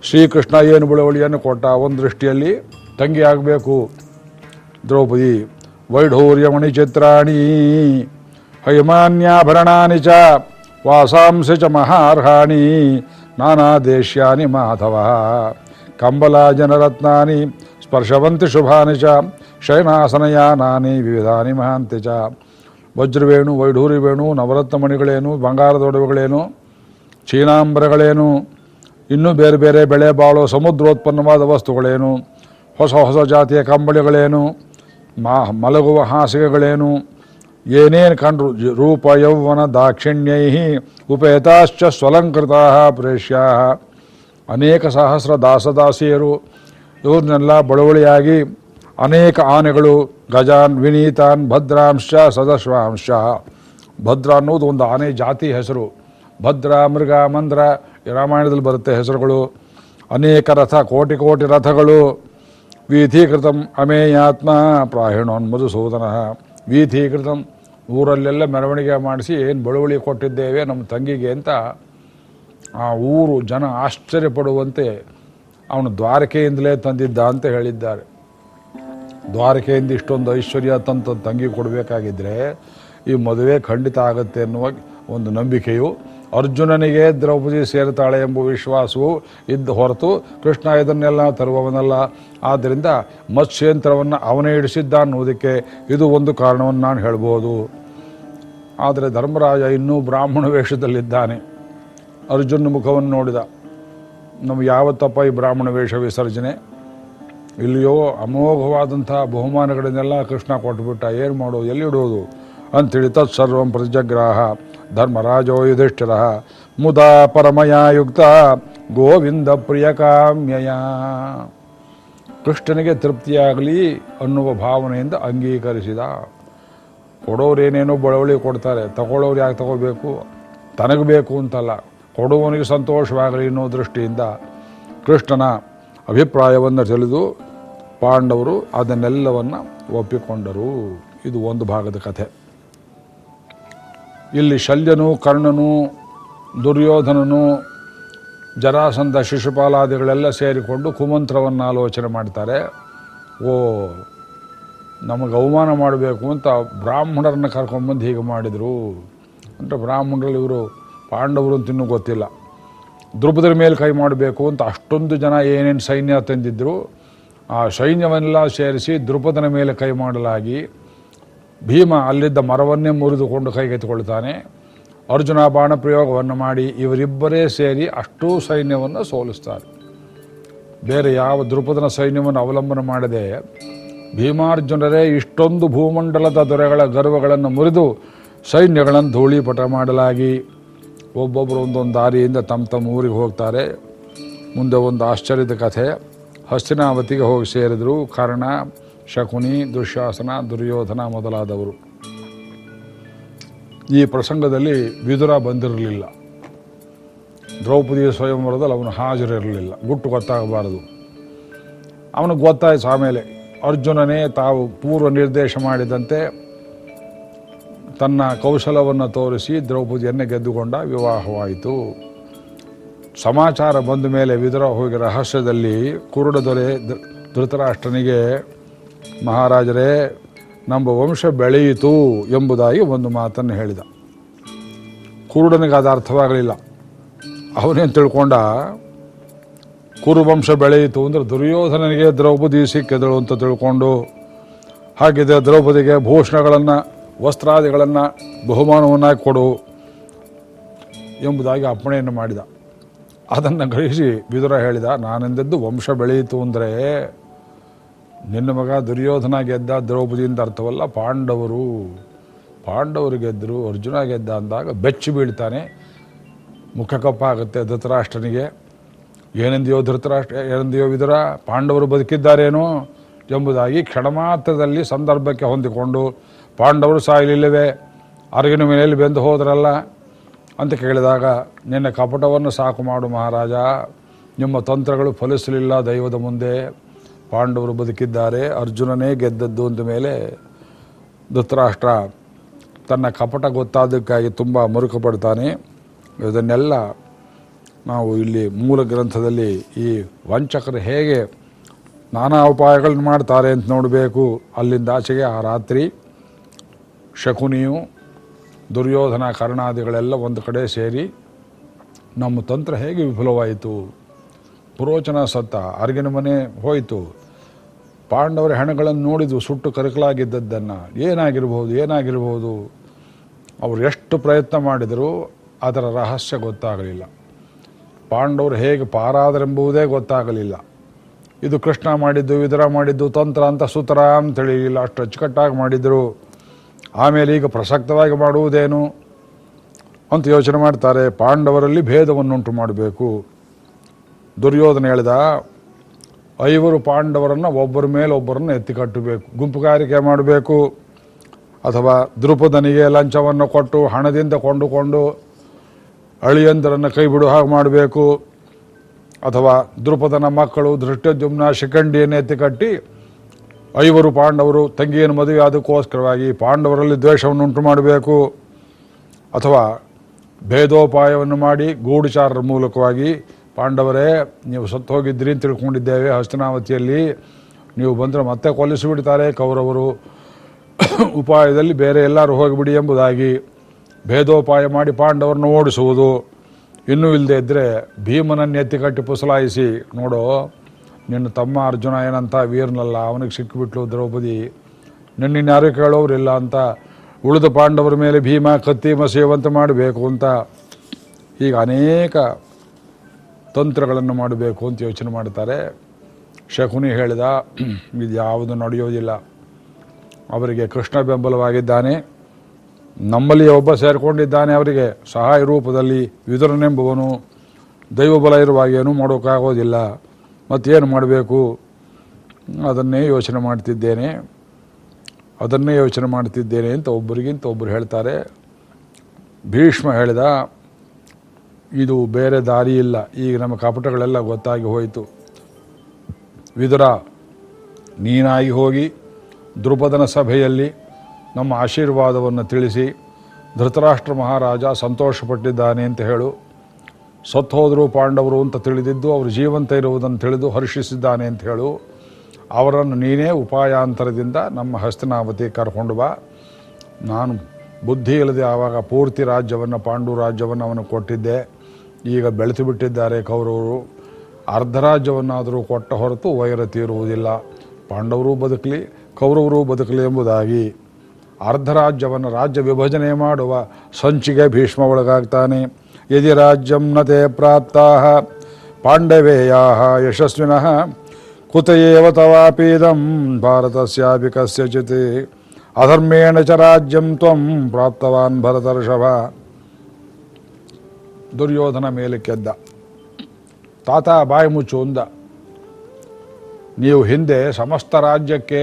A: ಶ್ರೀಕೃಷ್ಣ ಏನು ಬಳುವಳಿಯನ್ನು ಕೊಟ್ಟ? ಒಂದು ದೃಷ್ಟಿಯಲ್ಲಿ ತಂಗಿ ಆಗಬೇಕು. ದ್ರೌಪದಿ ವೈಢೂರ್ಯಮಣಿ ಚಿತ್ರಾಣಿ ಹೈಮಾನ್ಯಾಭರಣಾನಿ ಚ ವಾಸಾಂಶ ಚ ಮಹಾರ್ಹಾಣಿ ನಾನಾ ದೇಶ್ಯಾನಿ ಮಾಧವ. ಕಂಬಲಾಜನರತ್ನಾನಿ ಸ್ಪರ್ಶವಂತಿ ಶುಭಾನಿ ಚ, ಶಯನಾಸನಯಾನಾನಿ, ವಿವಿಧಾನಿ ಮಹಾಂತಿ ಚ. ವಜ್ರವೇಣು ವೈಢೂರಿ ವೇಣು ನವರತ್ನ ಮಣಿಗಳೇನು ಬಂಗಾರದ ಒಡವೆಗಳೇನು ಚೀನಾಂಬರಗಳೇನು, ಇನ್ನೂ ಬೇರೆ ಬೇರೆ ಬೆಳೆ ಬಾಳೋ ಸಮುದ್ರೋತ್ಪನ್ನವಾದ ವಸ್ತುಗಳೇನು, ಹೊಸ ಹೊಸ ಜಾತಿಯ ಕಂಬಳಿಗಳೇನು, ಮಾ ಮಲಗುವ ಹಾಸಿಗೆಗಳೇನು ಏನೇನು ಕಂಡ್ರು ರೂಪ ಯೌವನ ದಾಕ್ಷಿಣ್ಯೈ ಉಪೇತಾಶ್ಚ ಸ್ವಲಂಕೃತ ಪ್ರೇಷ್ಯಾ ಅನೇಕ ಸಹಸ್ರ ದಾಸದಾಸಿಯರು ಇವ್ರನ್ನೆಲ್ಲ ಬಳುವಳಿಯಾಗಿ ಅನೇಕ ಆನೆಗಳು ಗಜಾನ್, ವಿನೀತಾನ್ ಭದ್ರಾಂಶ ಸದಶ್ವಾಂಶ ಭದ್ರ ಅನ್ನೋದು ಒಂದು ಆನೆ ಜಾತಿ ಹೆಸರು. ಭದ್ರ, ಮೃಗ, ಮಂದ್ರ ರಾಮಾಯಣದಲ್ಲಿ ಬರುತ್ತೆ ಹೆಸರುಗಳು. ಅನೇಕ ರಥ, ಕೋಟಿ ಕೋಟಿ ರಥಗಳು. ವೀಥೀಕೃತಂ ಅಮೇಯಾತ್ಮ ಪ್ರಾಹಿಣೋನ್ ಮಧುಸೂದನ. ವೀಥೀಕೃತಂ ಊರಲ್ಲೆಲ್ಲ ಮೆರವಣಿಗೆ ಮಾಡಿಸಿ ಏನು ಬಳುವಳಿ ಕೊಟ್ಟಿದ್ದೇವೆ ನಮ್ಮ ತಂಗಿಗೆ ಅಂತ ಆ ಊರು ಜನ ಆಶ್ಚರ್ಯಪಡುವಂತೆ ಅವನು ದ್ವಾರಕೆಯಿಂದಲೇ ತಂದಿದ್ದ ಅಂತ ಹೇಳಿದ್ದಾರೆ. ದ್ವಾರಕೆಯಿಂದ ಇಷ್ಟೊಂದು ಐಶ್ವರ್ಯ ತಂತ ತಂಗಿ ಕೊಡಬೇಕಾಗಿದ್ದರೆ ಈ ಮದುವೆ ಖಂಡಿತ ಆಗುತ್ತೆ ಅನ್ನುವ ಒಂದು ನಂಬಿಕೆಯು ಅರ್ಜುನನಿಗೆ ದ್ರೌಪದಿ ಸೇರ್ತಾಳೆ ಎಂಬ ವಿಶ್ವಾಸವು ಇದ್ದ ಹೊರತು ಕೃಷ್ಣ ಇದನ್ನೆಲ್ಲ ತರುವವನಲ್ಲ. ಆದ್ದರಿಂದ ಮತ್ಸ್ಯಂತ್ರವನ್ನು ಅವನೇ ಇಡಿಸಿದ್ದ ಅನ್ನುವುದಕ್ಕೆ ಇದು ಒಂದು ಕಾರಣವನ್ನು ನಾನು ಹೇಳ್ಬೋದು. ಆದರೆ ಧರ್ಮರಾಜ ಇನ್ನೂ ಬ್ರಾಹ್ಮಣ ವೇಷದಲ್ಲಿದ್ದಾನೆ. ಅರ್ಜುನ ಮುಖವನ್ನು ನೋಡಿದ. ನಮ್ಗೆ ಯಾವತ್ತಪ್ಪ ಈ ಬ್ರಾಹ್ಮಣ ವೇಷ ವಿಸರ್ಜನೆ? ಇಲ್ಲಿಯೋ ಅಮೋಘವಾದಂಥ ಬಹುಮಾನಗಳನ್ನೆಲ್ಲ ಕೃಷ್ಣ ಕೊಟ್ಬಿಟ್ಟ. ಏನು ಮಾಡೋದು? ಎಲ್ಲಿಡೋದು ಅಂತೇಳಿ ತತ್ಸರ್ವಂ ಪ್ರತಿಜಗ್ರಾಹ ಧರ್ಮರಾಜೋ ಯುಧಿಷ್ಠಿರ ಮುದಾ ಪರಮಯ ಯುಕ್ತ ಗೋವಿಂದ ಪ್ರಿಯ ಕಾಮ್ಯಯ ಕೃಷ್ಣನಿಗೆ ತೃಪ್ತಿಯಾಗಲಿ ಅನ್ನುವ ಭಾವನೆಯಿಂದ ಅಂಗೀಕರಿಸಿದ. ಕೊಡೋರು ಏನೇನೋ ಬಳವಳಿ ಕೊಡ್ತಾರೆ. ತಗೊಳ್ಳೋರು ಯಾಕೆ ತಗೋಬೇಕು ತನಗೆ ಬೇಕು ಅಂತಲ್ಲ. ಕೊಡುವವನಿಗೆ ಸಂತೋಷವಾಗಲಿ ಅನ್ನೋ ದೃಷ್ಟಿಯಿಂದ ಕೃಷ್ಣನ ಅಭಿಪ್ರಾಯವನ್ನು ತಿಳಿದು ಪಾಂಡವರು ಅದನ್ನೆಲ್ಲವನ್ನು ಒಪ್ಪಿಕೊಂಡರು. ಇದು ಒಂದು ಭಾಗದ ಕಥೆ. ಇಲ್ಲಿ ಶಲ್ಯನು, ಕರ್ಣನು, ದುರ್ಯೋಧನನು, ಜರಾಸಂಧ ಶಿಶುಪಾಲಾದಿಗಳೆಲ್ಲ ಸೇರಿಕೊಂಡು ಕುಮಂತ್ರವನ್ನು ಆಲೋಚನೆ ಮಾಡ್ತಾರೆ. ಓ, ನಮಗೆ ಅವಮಾನ ಮಾಡಬೇಕು ಅಂತ ಬ್ರಾಹ್ಮಣರನ್ನ ಕರ್ಕೊಂಡ್ಬಂದು ಹೀಗೆ ಮಾಡಿದರು. ಅಂದರೆ ಬ್ರಾಹ್ಮಣರಲ್ಲಿ ಇವರು ಪಾಂಡವರು ಅಂತ ಇನ್ನೂ ಗೊತ್ತಿಲ್ಲ. ದ್ರುಪದರ ಮೇಲೆ ಕೈ ಮಾಡಬೇಕು ಅಂತ ಅಷ್ಟೊಂದು ಜನ ಏನೇನು ಸೈನ್ಯ ತಂದಿದ್ದರು ಆ ಸೈನ್ಯವನ್ನೆಲ್ಲ ಸೇರಿಸಿ ದ್ರುಪದನ ಮೇಲೆ ಕೈ ಮಾಡಲಾಗಿ ಭೀಮ ಅಲ್ಲಿದ್ದ ಮರವನ್ನೇ ಮುರಿದುಕೊಂಡು ಕೈಗೆತ್ತಿಕೊಳ್ತಾನೆ ಅರ್ಜುನ ಬಾಣ ಪ್ರಯೋಗವನ್ನು ಮಾಡಿ ಇವರಿಬ್ಬರೇ ಸೇರಿ ಅಷ್ಟೂ ಸೈನ್ಯವನ್ನು ಸೋಲಿಸ್ತಾರೆ. ಬೇರೆ ಯಾವ ದ್ರುಪದನ ಸೈನ್ಯವನ್ನು ಅವಲಂಬನೆ ಮಾಡದೆ ಭೀಮಾರ್ಜುನರೇ ಇಷ್ಟೊಂದು ಭೂಮಂಡಲದ ದೊರೆಗಳ ಗರ್ವಗಳನ್ನು ಮುರಿದು ಸೈನ್ಯಗಳನ್ನು ಧೂಳಿಪಟ ಮಾಡಲಾಗಿ ಒಬ್ಬೊಬ್ಬರು ಒಂದೊಂದು ದಾರಿಯಿಂದ ತಮ್ಮ ತಮ್ಮ ಊರಿಗೆ ಹೋಗ್ತಾರೆ. ಮುಂದೆ ಒಂದು ಆಶ್ಚರ್ಯದ ಕಥೆ, ಹಸ್ತಿನಾವತಿಗೆ ಹೋಗಿ ಸೇರಿದರು ಕರ್ಣ ಶಕುನಿ ದುಶ್ಯಾಸನ ದುರ್ಯೋಧನ ಮೊದಲಾದವರು. ಈ ಪ್ರಸಂಗದಲ್ಲಿ ವಿದುರ ಬಂದಿರಲಿಲ್ಲ. ದ್ರೌಪದಿ ಸ್ವಯಂವರದಲ್ಲಿ ಅವನು ಹಾಜರಿರಲಿಲ್ಲ. ಗುಟ್ಟು ಗೊತ್ತಾಗಬಾರದು. ಅವನಿಗೆ ಗೊತ್ತಾಯ್ತು ಆಮೇಲೆ ಅರ್ಜುನನೇ ತಾವು ಪೂರ್ವ ನಿರ್ದೇಶ ಮಾಡಿದಂತೆ ತನ್ನ ಕೌಶಲವನ್ನು ತೋರಿಸಿ ದ್ರೌಪದಿಯನ್ನೇ ಗೆದ್ದುಕೊಂಡ ವಿವಾಹವಾಯಿತು. ಸಮಾಚಾರ ಬಂದ ಮೇಲೆ ವಿದುರ ಹೋಗಿ ರಹಸ್ಯದಲ್ಲಿ ಕುರುಡ ದೊರೆ ಧೃತರಾಷ್ಟ್ರನಿಗೆ ಮಹಾರಾಜರೇ, ನಮ್ಮ ವಂಶ ಬೆಳೆಯಿತು ಎಂಬುದಾಗಿ ಒಂದು ಮಾತನ್ನು ಹೇಳಿದ. ಕುರುಡನಿಗೆ ಅದು ಅರ್ಥವಾಗಲಿಲ್ಲ. ಅವನೇನು ತಿಳ್ಕೊಂಡ, ಕುರುವಂಶ ಬೆಳೆಯಿತು ಅಂದರೆ ದುರ್ಯೋಧನನಿಗೆ ದ್ರೌಪದಿ ಸಿಕ್ಕಿದಳು ಅಂತ ತಿಳ್ಕೊಂಡು ಹಾಗಿದೆ ದ್ರೌಪದಿಗೆ ಭೂಷಣಗಳನ್ನು, ವಸ್ತ್ರಾದಿಗಳನ್ನು ಬಹುಮಾನವನ್ನು ಕೊಡು ಎಂಬುದಾಗಿ ಅಪ್ಪಣೆಯನ್ನು ಮಾಡಿದ. ಅದನ್ನು ಗ್ರಹಿಸಿ ವಿದುರ ಹೇಳಿದ, ನಾನೆಂದದ್ದು ವಂಶ ಬೆಳೆಯಿತು ಅಂದರೆ ನಿನ್ನ ಮಗ ದುರ್ಯೋಧನ ಗೆದ್ದ ದ್ರೌಪದಿಯಿಂದ ಅರ್ಥವಲ್ಲ, ಪಾಂಡವರು ಪಾಂಡವರು ಗೆದ್ದರು ಅರ್ಜುನ ಗೆದ್ದ ಅಂದಾಗ ಬೆಚ್ಚಿ ಬೀಳ್ತಾನೆ. ಮುಖ ಕಪ್ಪಾಗುತ್ತೆ ಧೃತರಾಷ್ಟ್ರನಿಗೆ. ಏನೆಂದಿಯೋ ಧೃತರಾಷ್ಟ್ರ, ಏನೆಂದಿಯೋ ವಿದುರ, ಪಾಂಡವರು ಬದುಕಿದ್ದಾರೇನೋ ಎಂಬುದಾಗಿ ಕ್ಷಣಮಾತ್ರದಲ್ಲಿ ಸಂದರ್ಭಕ್ಕೆ ಹೊಂದಿಕೊಂಡು ಪಾಂಡವರು ಸಾಯಲಿಲ್ಲವೇ? ಅರಗಿನ ಮನೆಯಲ್ಲಿ ಬೆಂದು ಹೋದ್ರಲ್ಲ ಅಂತ ಕೇಳಿದಾಗ, ನಿನ್ನ ಕಪಟವನ್ನು ಸಾಕು ಮಾಡು ಮಹಾರಾಜ, ನಿಮ್ಮ ತಂತ್ರಗಳು ಫಲಿಸಲಿಲ್ಲ ದೈವದ ಮುಂದೆ. ಪಾಂಡವರು ಬದುಕಿದ್ದಾರೆ, ಅರ್ಜುನನೇ ಗೆದ್ದದ್ದು ಅಂದ ಮೇಲೆ ಧೃತರಾಷ್ಟ್ರ ತನ್ನ ಕಪಟ ಗೊತ್ತಾದಕ್ಕಾಗಿ ತುಂಬ ಮುರುಕು ಪಡ್ತಾನೆ. ಇದನ್ನೆಲ್ಲ ನಾವು ಇಲ್ಲಿ ಮೂಲ ಗ್ರಂಥದಲ್ಲಿ ಈ ವಂಚಕರು ಹೇಗೆ ನಾನಾ ಉಪಾಯಗಳನ್ನು ಮಾಡ್ತಾರೆ ಅಂತ ನೋಡಬೇಕು. ಅಲ್ಲಿಂದ ಆಚೆಗೆ ಆ ರಾತ್ರಿ ಶಕುನಿಯು, ದುರ್ಯೋಧನ, ಕರ್ಣಾದಿಗಳೆಲ್ಲ ಒಂದು ಕಡೆ ಸೇರಿ ನಮ್ಮ ತಂತ್ರ ಹೇಗೆ ವಿಫಲವಾಯಿತು? ಪುರೋಚನ ಸತ್ತ. ಅರ್ಗಿನ ಮನೆ ಹೋಯಿತು. ಪಾಂಡವರ ಹೆಣಗಳನ್ನು ನೋಡಿದ್ವು ಸುಟ್ಟು ಕರಕಲಾಗಿದ್ದದ್ದನ್ನು ಏನಾಗಿರ್ಬೋದು ಏನಾಗಿರ್ಬೋದು ಅವರು ಎಷ್ಟು ಪ್ರಯತ್ನ ಮಾಡಿದರೂ ಅದರ ರಹಸ್ಯ ಗೊತ್ತಾಗಲಿಲ್ಲ. ಪಾಂಡವರು ಹೇಗೆ ಪಾರಾದರೆಂಬುವುದೇ ಗೊತ್ತಾಗಲಿಲ್ಲ. ಇದು ಕೃಷ್ಣ ಮಾಡಿದ್ದು ಇದರ ಮಾಡಿದ್ದು, ತಂತ್ರ ಅಂತ ಸೂತ್ರ ಅಂತ ಇಲ್ಲ ಅಷ್ಟು ಅಚ್ಚುಕಟ್ಟಾಗಿ ಮಾಡಿದರು. ಆಮೇಲೆ ಈಗ ಪ್ರಸಕ್ತವಾಗಿ ಮಾಡುವುದೇನು? ಅಂತ ಯೋಚನೆ ಮಾಡ್ತಾರೆ. ಪಾಂಡವರಲ್ಲಿ ಭೇದವನ್ನುಂಟು ಮಾಡಬೇಕು. ದುರ್ಯೋಧನ ಹೇಳಿದ, ಐವರು ಪಾಂಡವರನ್ನು ಒಬ್ಬರ ಮೇಲೆ ಒಬ್ಬರನ್ನು ಎತ್ತಿ ಕಟ್ಟಬೇಕು. ಗುಂಪುಗಾರಿಕೆ ಮಾಡಬೇಕು. ಅಥವಾ ದ್ರುಪದನಿಗೆ ಲಂಚವನ್ನು ಕೊಟ್ಟು, ಹಣದಿಂದ ಕೊಂಡುಕೊಂಡು ಅಳಿಯಂದರನ್ನು ಕೈ ಬಿಡುವ ಹಾಗೆ ಮಾಡಬೇಕು. ಅಥವಾ ದ್ರುಪದನ ಮಕ್ಕಳು ದೃಷ್ಟದ್ಯುಮ್ನ ಶಿಖಂಡಿಯನ್ನು ಎತ್ತಿಕಟ್ಟಿ ಐವರು ಪಾಂಡವರು ತಂಗಿಯನ್ನು ಮದುವೆ ಅದಕ್ಕೋಸ್ಕರವಾಗಿ ಪಾಂಡವರಲ್ಲಿ ದ್ವೇಷವನ್ನುಂಟು ಮಾಡಬೇಕು. ಅಥವಾ ಭೇದೋಪಾಯವನ್ನು ಮಾಡಿ ಗೂಢಚಾರರ ಮೂಲಕವಾಗಿ ಪಾಂಡವರೇ, ನೀವು ಸತ್ತು ಅಂತ ತಿಳ್ಕೊಂಡಿದ್ದೇವೆ ಹಸ್ತನಾವತಿಯಲ್ಲಿ. ನೀವು ಬಂದರೆ ಮತ್ತೆ ಕೊಲ್ಲಿಸಿಬಿಡ್ತಾರೆ ಕೌರವರು. ಉಪಾಯದಲ್ಲಿ ಬೇರೆ ಎಲ್ಲರೂ ಹೋಗಿಬಿಡಿ ಎಂಬುದಾಗಿ ಭೇದೋಪಾಯ ಮಾಡಿ ಪಾಂಡವರನ್ನು ಓಡಿಸುವುದು. ಇನ್ನೂ ಇಲ್ಲದೆ ಇದ್ದರೆ ಭೀಮನನ್ನು ಎತ್ತಿ ಕಟ್ಟಿ ಪುಸಲಾಯಿಸಿ, ನೋಡೋ, ನಿನ್ನ ತಮ್ಮ ಅರ್ಜುನ ಏನಂತ ವೀರನಲ್ಲ, ಅವನಿಗೆ ಸಿಕ್ಕಿಬಿಟ್ಲು ದ್ರೌಪದಿ. ನಿನ್ನ ಯಾರು ಕೇಳೋರಿಲ್ಲ ಅಂತ ಉಳಿದ ಪಾಂಡವರ ಮೇಲೆ ಭೀಮ, ಕತ್ತಿ ಮಸೆಯುವಂತೆ ಮಾಡಬೇಕು ಅಂತ. ಈಗ ಅನೇಕ ತಂತ್ರಗಳನ್ನು ಮಾಡಬೇಕು ಅಂತ ಯೋಚನೆ ಮಾಡ್ತಾರೆ. ಶಕುನಿ ಹೇಳಿದ, ಇದು ಯಾವುದು ನಡೆಯೋದಿಲ್ಲ. ಅವರಿಗೆ ಕೃಷ್ಣ ಬೆಂಬಲವಾಗಿದ್ದಾನೆ. ನಮ್ಮಲ್ಲಿ ಒಬ್ಬ ಸೇರಿಕೊಂಡಿದ್ದಾನೆ ಅವರಿಗೆ. ಸಹಾಯ ರೂಪದಲ್ಲಿ ವಿದುರನೆಂಬುವನು ದೈವಬಲ ಇರುವಾಗ ಏನೂ ಮಾಡೋಕ್ಕಾಗೋದಿಲ್ಲ. ಮತ್ತೇನು ಮಾಡಬೇಕು? ಅದನ್ನೇ ಯೋಚನೆ ಮಾಡ್ತಿದ್ದೇನೆ. ಅದನ್ನೇ ಯೋಚನೆ ಮಾಡ್ತಿದ್ದೇನೆ ಅಂತ ಒಬ್ಬರಿಗಿಂತ ಒಬ್ಬರು ಹೇಳ್ತಾರೆ. ಭೀಷ್ಮ ಹೇಳಿದ ಇದು ಬೇರೆ ದಾರಿ ಇಲ್ಲ. ಈಗ ನಮ್ಮ ಕಪಟಗಳೆಲ್ಲ ಗೊತ್ತಾಗಿ ಹೋಯಿತು. ವಿದುರ, ನೀನಾಗಿ ಹೋಗಿ ದೃಪದನ ಸಭೆಯಲ್ಲಿ ನಮ್ಮ ಆಶೀರ್ವಾದವನ್ನು ತಿಳಿಸಿ, ಧೃತರಾಷ್ಟ್ರ ಮಹಾರಾಜ ಸಂತೋಷಪಟ್ಟಿದ್ದಾನೆ ಅಂತ ಹೇಳು. ಸತ್ತು ಹೋದರು ಪಾಂಡವರು ಅಂತ ತಿಳಿದಿದ್ದು, ಅವರು ಜೀವಂತ ಇರುವುದನ್ನು ತಿಳಿದು ಹರ್ಷಿಸಿದ್ದಾನೆ ಅಂತ ಹೇಳು. ಅವರನ್ನು ನೀನೇ ಉಪಾಯಾಂತರದಿಂದ ನಮ್ಮ ಹಸ್ತನಾವತಿ ಕರ್ಕೊಂಡು ಬಾ. ನಾನು ಬುದ್ಧಿ ಇಲ್ಲದೆ ಆವಾಗ ಪೂರ್ತಿ ರಾಜ್ಯವನ್ನು, ಪಾಂಡು ರಾಜ್ಯವನ್ನು ಅವನು ಕೊಟ್ಟಿದ್ದೆ. ಈಗ ಬೆಳೆತು ಬಿಟ್ಟಿದ್ದಾರೆ ಕೌರವರು. ಅರ್ಧರಾಜ್ಯವನ್ನಾದರೂ ಕೊಟ್ಟ ಹೊರತು ವೈರ ತೀರುವುದಿಲ್ಲ. ಪಾಂಡವರು ಬದುಕಲಿ, ಕೌರವರು ಬದುಕಲಿ ಎಂಬುದಾಗಿ. ಅರ್ಧರಾಜ್ಯವನ್ನು ರಾಜ್ಯ ವಿಭಜನೆ ಮಾಡುವ ಸಂಚಿಗೆ ಭೀಷ್ಮ ಒಳಗಾಗ್ತಾನೆ. ಯದಿ ರಾಜ್ಯಂ ನತೆ ಪ್ರಾಪ್ತಾ ಪಾಂಡವೇಯಾ ಯಶಸ್ವಿನಃ ಕುತಯೇವ ತವಾಪೀದಂ ಭಾರತಸ್ಯಾಪಿ ಕಸ್ಯಚಿತ್ ಅಧರ್ಮೇಣ ಚ ರಾಜ್ಯಂ ತ್ವಂ ಪ್ರಾಪ್ತವಾನ್ ಭರತರ್ಷಭ. ದುರ್ಯೋಧನ ಮೇಲೆ ಕೆದ್ದ. ತಾತ ಬಾಯಿ ಮುಚ್ಚು ಅಂದ. ನೀವು ಹಿಂದೆ ಸಮಸ್ತ ರಾಜ್ಯಕ್ಕೆ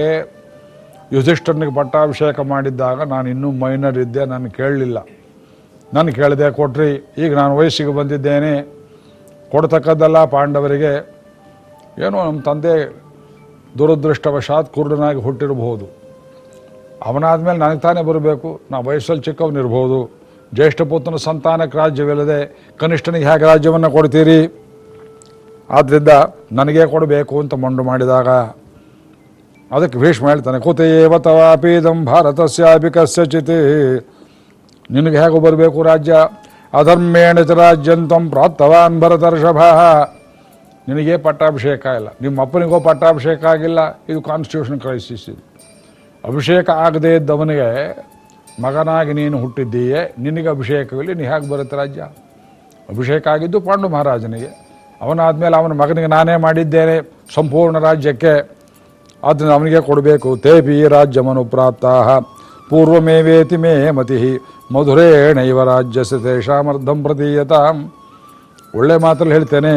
A: ಯುಧಿಷ್ಠನಿಗೆ ಪಟ್ಟಾಭಿಷೇಕ ಮಾಡಿದ್ದಾಗ ನಾನು ಇನ್ನೂ ಮೈನರ್ ಇದ್ದೆ, ನಾನು ಕೇಳಲಿಲ್ಲ. ನಾನು ಕೇಳಿದೆ ಕೊಟ್ರಿ, ಈಗ ನಾನು ವಯಸ್ಸಿಗೆ ಬಂದಿದ್ದೇನೆ. ಕೊಡ್ತಕ್ಕದ್ದಲ್ಲ ಪಾಂಡವರಿಗೆ ಏನೋ ನಮ್ಮ ತಂದೆ ದುರದೃಷ್ಟವಶಾತ್ ಕುರುಡನಾಗಿ ಹುಟ್ಟಿರಬಹುದು. ಅವನಾದ್ಮೇಲೆ ನನಗೆ ತಾನೇ ಬರಬೇಕು, ನಾ ವಯಸ್ಸಲ್ಲಿ ಚಿಕ್ಕವನಿರ್ಬೋದು. ಜ್ಯೇಷ್ಠ ಪುತ್ರನ ಸಂತಾನಕ್ಕೆ ರಾಜ್ಯವಿಲ್ಲದೆ ಕನಿಷ್ಠನಿಗೆ ಹೇಗೆ ರಾಜ್ಯವನ್ನು ಕೊಡ್ತೀರಿ? ಆದ್ದರಿಂದ ನನಗೇ ಕೊಡಬೇಕು ಅಂತ ಮಂಡು ಮಾಡಿದಾಗ ಅದಕ್ಕೆ ಭೀಷ್ಮ ಹೇಳ್ತಾನೆ, ಕುತೇವ ತವಾಪೀದಂ ಭಾರತಸ್ಯಾಪಿ ಕಸ್ಯಚಿತಿ ನಿನಗೆ ಹೇಗೆ ಬರಬೇಕು ರಾಜ್ಯ? ಅಧರ್ಮೇಣ ಚ ರಾಜ್ಯಂತಂ ಪ್ರಾಪ್ತವಾನ್ ಭರತರ್ಷಭ. ನಿನಗೆ ಪಟ್ಟಾಭಿಷೇಕ ಇಲ್ಲ, ನಿಮ್ಮ ಅಪ್ಪನಿಗೋ ಪಟ್ಟಾಭಿಷೇಕ ಆಗಿಲ್ಲ, ಇದು ಕಾನ್ಸ್ಟಿಟ್ಯೂಷನ್ ಕ್ರೈಸಿಸ್ ಇದು. ಅಭಿಷೇಕ ಆಗದೇ ಇದ್ದವನಿಗೆ ಮಗನಾಗಿ ನೀನು ಹುಟ್ಟಿದ್ದೀಯೇ, ನಿನಗೆ ಅಭಿಷೇಕವಿಲ್ಲ, ನೀ ಹೇಗೆ ಬರುತ್ತೆ ರಾಜ್ಯ? ಅಭಿಷೇಕ ಆಗಿದ್ದು ಪಾಂಡು ಮಹಾರಾಜನಿಗೆ. ಅವನಾದ್ಮೇಲೆ ಅವನ ಮಗನಿಗೆ ನಾನೇ ಮಾಡಿದ್ದೇನೆ, ಸಂಪೂರ್ಣ ರಾಜ್ಯಕ್ಕೆ. ಅದನ್ನು ಅವನಿಗೆ ಕೊಡಬೇಕು, ತೇಪಿ ರಾಜ್ಯಮನು ಪ್ರಾಪ್ತಾ ಪೂರ್ವಮೇವೇತಿ ಮೇ ಮತಿ ಮಧುರೇಣೈವ ರಾಜ್ಯಸ ತೇಷಾಮರ್ಧಂ ಪ್ರತೀಯತ. ಒಳ್ಳೆ ಮಾತಲ್ಲಿ ಹೇಳ್ತೇನೆ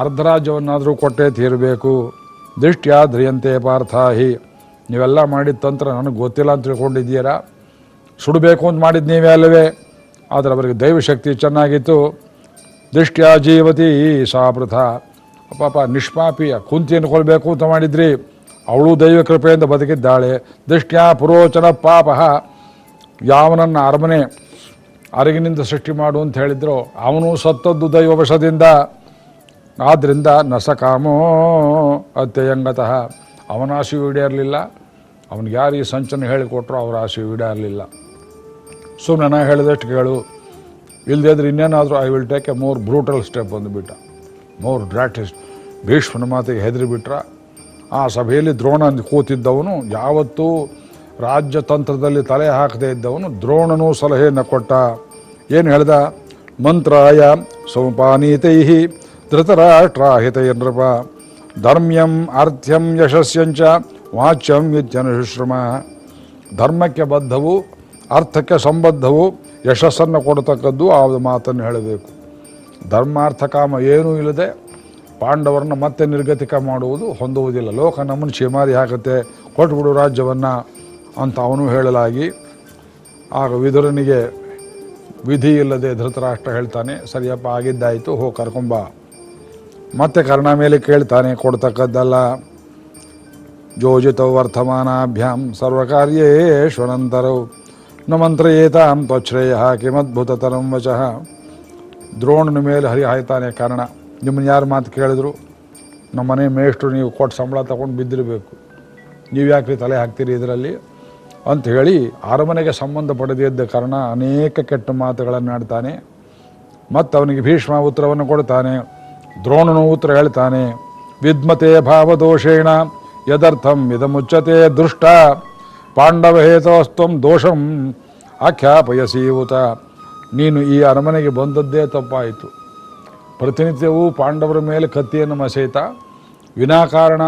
A: ಅರ್ಧ ರಾಜ್ಯವನ್ನಾದರೂ ಕೊಟ್ಟೇ ತೀರಬೇಕು. ದೃಷ್ಟ್ಯಾ ಧ್ರಿಯಂತೆ ಪಾರ್ಥಾಹಿ. ನೀವೆಲ್ಲ ಮಾಡಿದ ತಂತ್ರ ನನಗೆ ಗೊತ್ತಿಲ್ಲ ಅಂತ ತಿಳ್ಕೊಂಡಿದ್ದೀರಾ? ಸುಡಬೇಕು ಅಂತ ಮಾಡಿದ್ದು ನೀವೇ ಅಲ್ಲವೇ? ಆದರೆ ಅವರಿಗೆ ದೈವಶಕ್ತಿ ಚೆನ್ನಾಗಿತ್ತು. ದೃಷ್ಟ್ಯ ಜೀವತಿ ಸಾಪೃಥ ಪಾಪ ನಿಷ್ಪಾಪಿಯ ಕುಂತಿಯನ್ನು ಕೊಲ್ಲಬೇಕು ಅಂತ ಮಾಡಿದ್ರಿ. ಅವಳು ದೈವ ಕೃಪೆಯಿಂದ ಬದುಕಿದ್ದಾಳೆ. ದೃಷ್ಟ್ಯಾ ಪುರೋಚನ ಪಾಪ. ಯಾವನನ್ನು ಅರಮನೆ ಅರಗಿನಿಂದ ಸೃಷ್ಟಿ ಮಾಡು ಅಂತ ಹೇಳಿದ್ರು. ಅವನು ಸತ್ತದ್ದು ದೈವವಶದಿಂದ ಆದ್ದರಿಂದ ನಸಕಾಮೋ ಅತ್ಯಯಂಗತಃ. ಅವನ ಆಸೆಯು ಈಡೇರಲಿಲ್ಲ. ಅವನಿಗೆ ಯಾರು ಈ ಸಂಚನ ಹೇಳಿಕೊಟ್ರು ಅವರ ಆಸೆಯು ಈಡೇರಲಿಲ್ಲ. ಸುಮ್ಮನೆ ನಾನು ಹೇಳಿದಷ್ಟು ಕೇಳು. ಇಲ್ಲದೇ ಇನ್ನೇನಾದರೂ I will take a more brutal step ಬಂದುಬಿಟ್ಟ. More drastic ಭೀಷ್ಮನ ಮಾತಿಗೆ ಹೆದರಿಬಿಟ್ರ. ಆ ಸಭೆಯಲ್ಲಿ ದ್ರೋಣ ಕೂತಿದ್ದವನು, ಯಾವತ್ತೂ ರಾಜ್ಯತಂತ್ರದಲ್ಲಿ ತಲೆ ಹಾಕದೇ ಇದ್ದವನು ದ್ರೋಣನೂ ಸಲಹೆಯನ್ನು ಕೊಟ್ಟ. ಏನು ಹೇಳ್ದ? ಮಂತ್ರಾಯ ಸೋಪಾನೀತೈ ಧೃತರಾಷ್ಟ್ರಾಹಿತೈರ್ನೃಪ ಧರ್ಮ್ಯಂ ಅರ್ಥ್ಯಂ ಯಶಸ್ಯಂಚ ವಾಚ್ಯಂ ಇತ್ಯನುಶ್ರಮ ಧರ್ಮಕ್ಕೆ ಬದ್ಧವು ಅರ್ಥಕ್ಕೆ ಸಂಬದ್ಧವು ಯಶಸ್ಸನ್ನು ಕೊಡತಕ್ಕದ್ದು ಆ ಮಾತನ್ನು ಹೇಳಬೇಕು. ಧರ್ಮಾರ್ಥ ಕಾಮ ಏನೂ ಇಲ್ಲದೆ ಪಾಂಡವರನ್ನ ಮತ್ತೆ ನಿರ್ಗತಿಕ ಮಾಡುವುದು ಹೊಂದುವುದಿಲ್ಲ. ಲೋಕ ನಮ್ಮನ್ನು ಶಿಮಾರಿ ಹಾಕುತ್ತೆ, ಕೊಟ್ಬಿಡು ರಾಜ್ಯವನ್ನು ಅಂತ ಅವನು ಹೇಳಲಾಗಿ, ಆಗ ವಿದುರನಿಗೆ ವಿಧಿ ಇಲ್ಲದೆ ಧೃತರಾಷ್ಟ್ರ ಹೇಳ್ತಾನೆ, ಸರಿಯಪ್ಪ ಆಗಿದ್ದಾಯಿತು, ಹೋ ಕರ್ಕೊಂಬ. ಮತ್ತೆ ಕರ್ಣ ಮೇಲೆ ಕೇಳ್ತಾನೆ, ಕೊಡ್ತಕ್ಕದ್ದಲ್ಲ ಜೋಜಿತವು ವರ್ತಮಾನಾಭ್ಯಾಂ ಸರ್ವಕಾರ್ಯೇಶ್ವನಂತರವು ನ ಮಂತ್ರಯೇತಾಂ ತ್ವಚ್ಛ್ರೇಯ ಕಿಮದ್ಭುತತರಂ ವಚಃ. ದ್ರೋಣನ ಮೇಲೆ ಹರಿ ಹಾಯ್ತಾನೆ ಕಾರಣ. ನಿಮ್ಮನ್ನು ಯಾರು ಮಾತು ಕೇಳಿದ್ರು? ನಮ್ಮ ಮನೆ ಮೇಷ್ಟ್ರು ನೀವು ಕೊಟ್ಟು ಸಂಬಳ ತಗೊಂಡು ಬಿದ್ದಿರಬೇಕು. ನೀವು ಯಾಕೆ ತಲೆ ಹಾಕ್ತೀರಿ ಇದರಲ್ಲಿ? ಅಂತ ಹೇಳಿ ಅರಮನೆಗೆ ಸಂಬಂಧಪಡದಿದ್ದ ಕಾರಣ ಅನೇಕ ಕೆಟ್ಟ ಮಾತುಗಳನ್ನು ಆಡ್ತಾನೆ. ಮತ್ತು ಅವನಿಗೆ ಭೀಷ್ಮ ಉತ್ತರವನ್ನು ಕೊಡ್ತಾನೆ. ದ್ರೋಣನು ಉತ್ತರ ಹೇಳ್ತಾನೆ. ವಿದ್ಮತೆ ಭಾವದೋಷೇಣ, ಯದರ್ಥಂ ಇದಮುಚ್ಚತೆ ದೃಷ್ಟ. ಪಾಂಡವ ಹೇತೋಸ್ತಂ ದೋಷಂ ಆಖ್ಯಾಪಯಸೀವುತ ನೀನು ಈ ಅರಮನೆಗೆ ಬಂದದ್ದೇ ತಪ್ಪಾಯಿತು. ಪ್ರತಿನಿತ್ಯವೂ ಪಾಂಡವರ ಮೇಲೆ ಕತ್ತಿಯನ್ನು ಮಸೆಯುತ್ತಾ ವಿನಾಕಾರಣ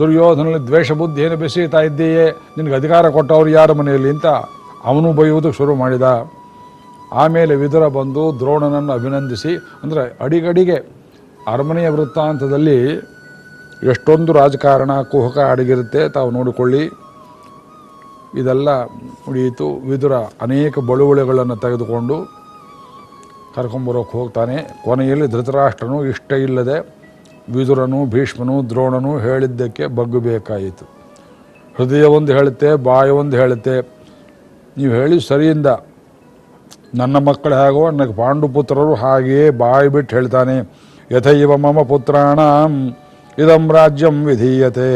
A: ದುರ್ಯೋಧನಲ್ಲಿ ದ್ವೇಷ ಬುದ್ಧಿಯನ್ನು ಬೆಸೆಯುತ್ತಾ ಇದ್ದೀಯೇ? ನಿನಗೆ ಅಧಿಕಾರ ಕೊಟ್ಟವರು ಯಾರ ಮನೆಯಲ್ಲಿ ಅಂತ ಅವನು ಬೈಯುವುದಕ್ಕೆ ಶುರು ಮಾಡಿದ. ಆಮೇಲೆ ವಿದುರ ಬಂದು ದ್ರೋಣನನ್ನು ಅಭಿನಂದಿಸಿ, ಅಂದರೆ ಅಡಿಗಡಿಗೆ ಅರಮನೆಯ ವೃತ್ತಾಂತದಲ್ಲಿ ಎಷ್ಟೊಂದು ರಾಜಕಾರಣ ಕುಹಕ ಅಡಗಿರುತ್ತೆ ತಾವು ನೋಡಿಕೊಳ್ಳಿ. ಇದೆಲ್ಲ ಉಳಿಯಿತು ವಿದುರ ಅನೇಕ ಬಳುವಳಿಗಳನ್ನು ತೆಗೆದುಕೊಂಡು ಕರ್ಕೊಂಬರೋಕೆ ಹೋಗ್ತಾನೆ. ಕೊನೆಯಲ್ಲಿ ಧೃತರಾಷ್ಟ್ರನು ಇಷ್ಟ ಇಲ್ಲದೆ ವಿದುರನು, ಭೀಷ್ಮನು, ದ್ರೋಣನು ಹೇಳಿದ್ದಕ್ಕೆ ಬಗ್ಗಬೇಕಾಯಿತು ಹೃದಯ ಒಂದು ಹೇಳುತ್ತೆ, ಬಾಯ ಒಂದು ಹೇಳುತ್ತೆ. ನೀವು ಹೇಳಿ ಸರಿಯಿಂದ ನನ್ನ ಮಕ್ಕಳು ಹೇಗೋ ನನಗೆ ಪಾಂಡುಪುತ್ರರು ಹಾಗೆಯೇ ಬಾಯಿ ಬಿಟ್ಟು ಹೇಳ್ತಾನೆ. ಯಥೈವ ಮಮ ಪುತ್ರಾಣ, ಇದಂ ರಾಜ್ಯಂ ವಿಧೀಯತೆ.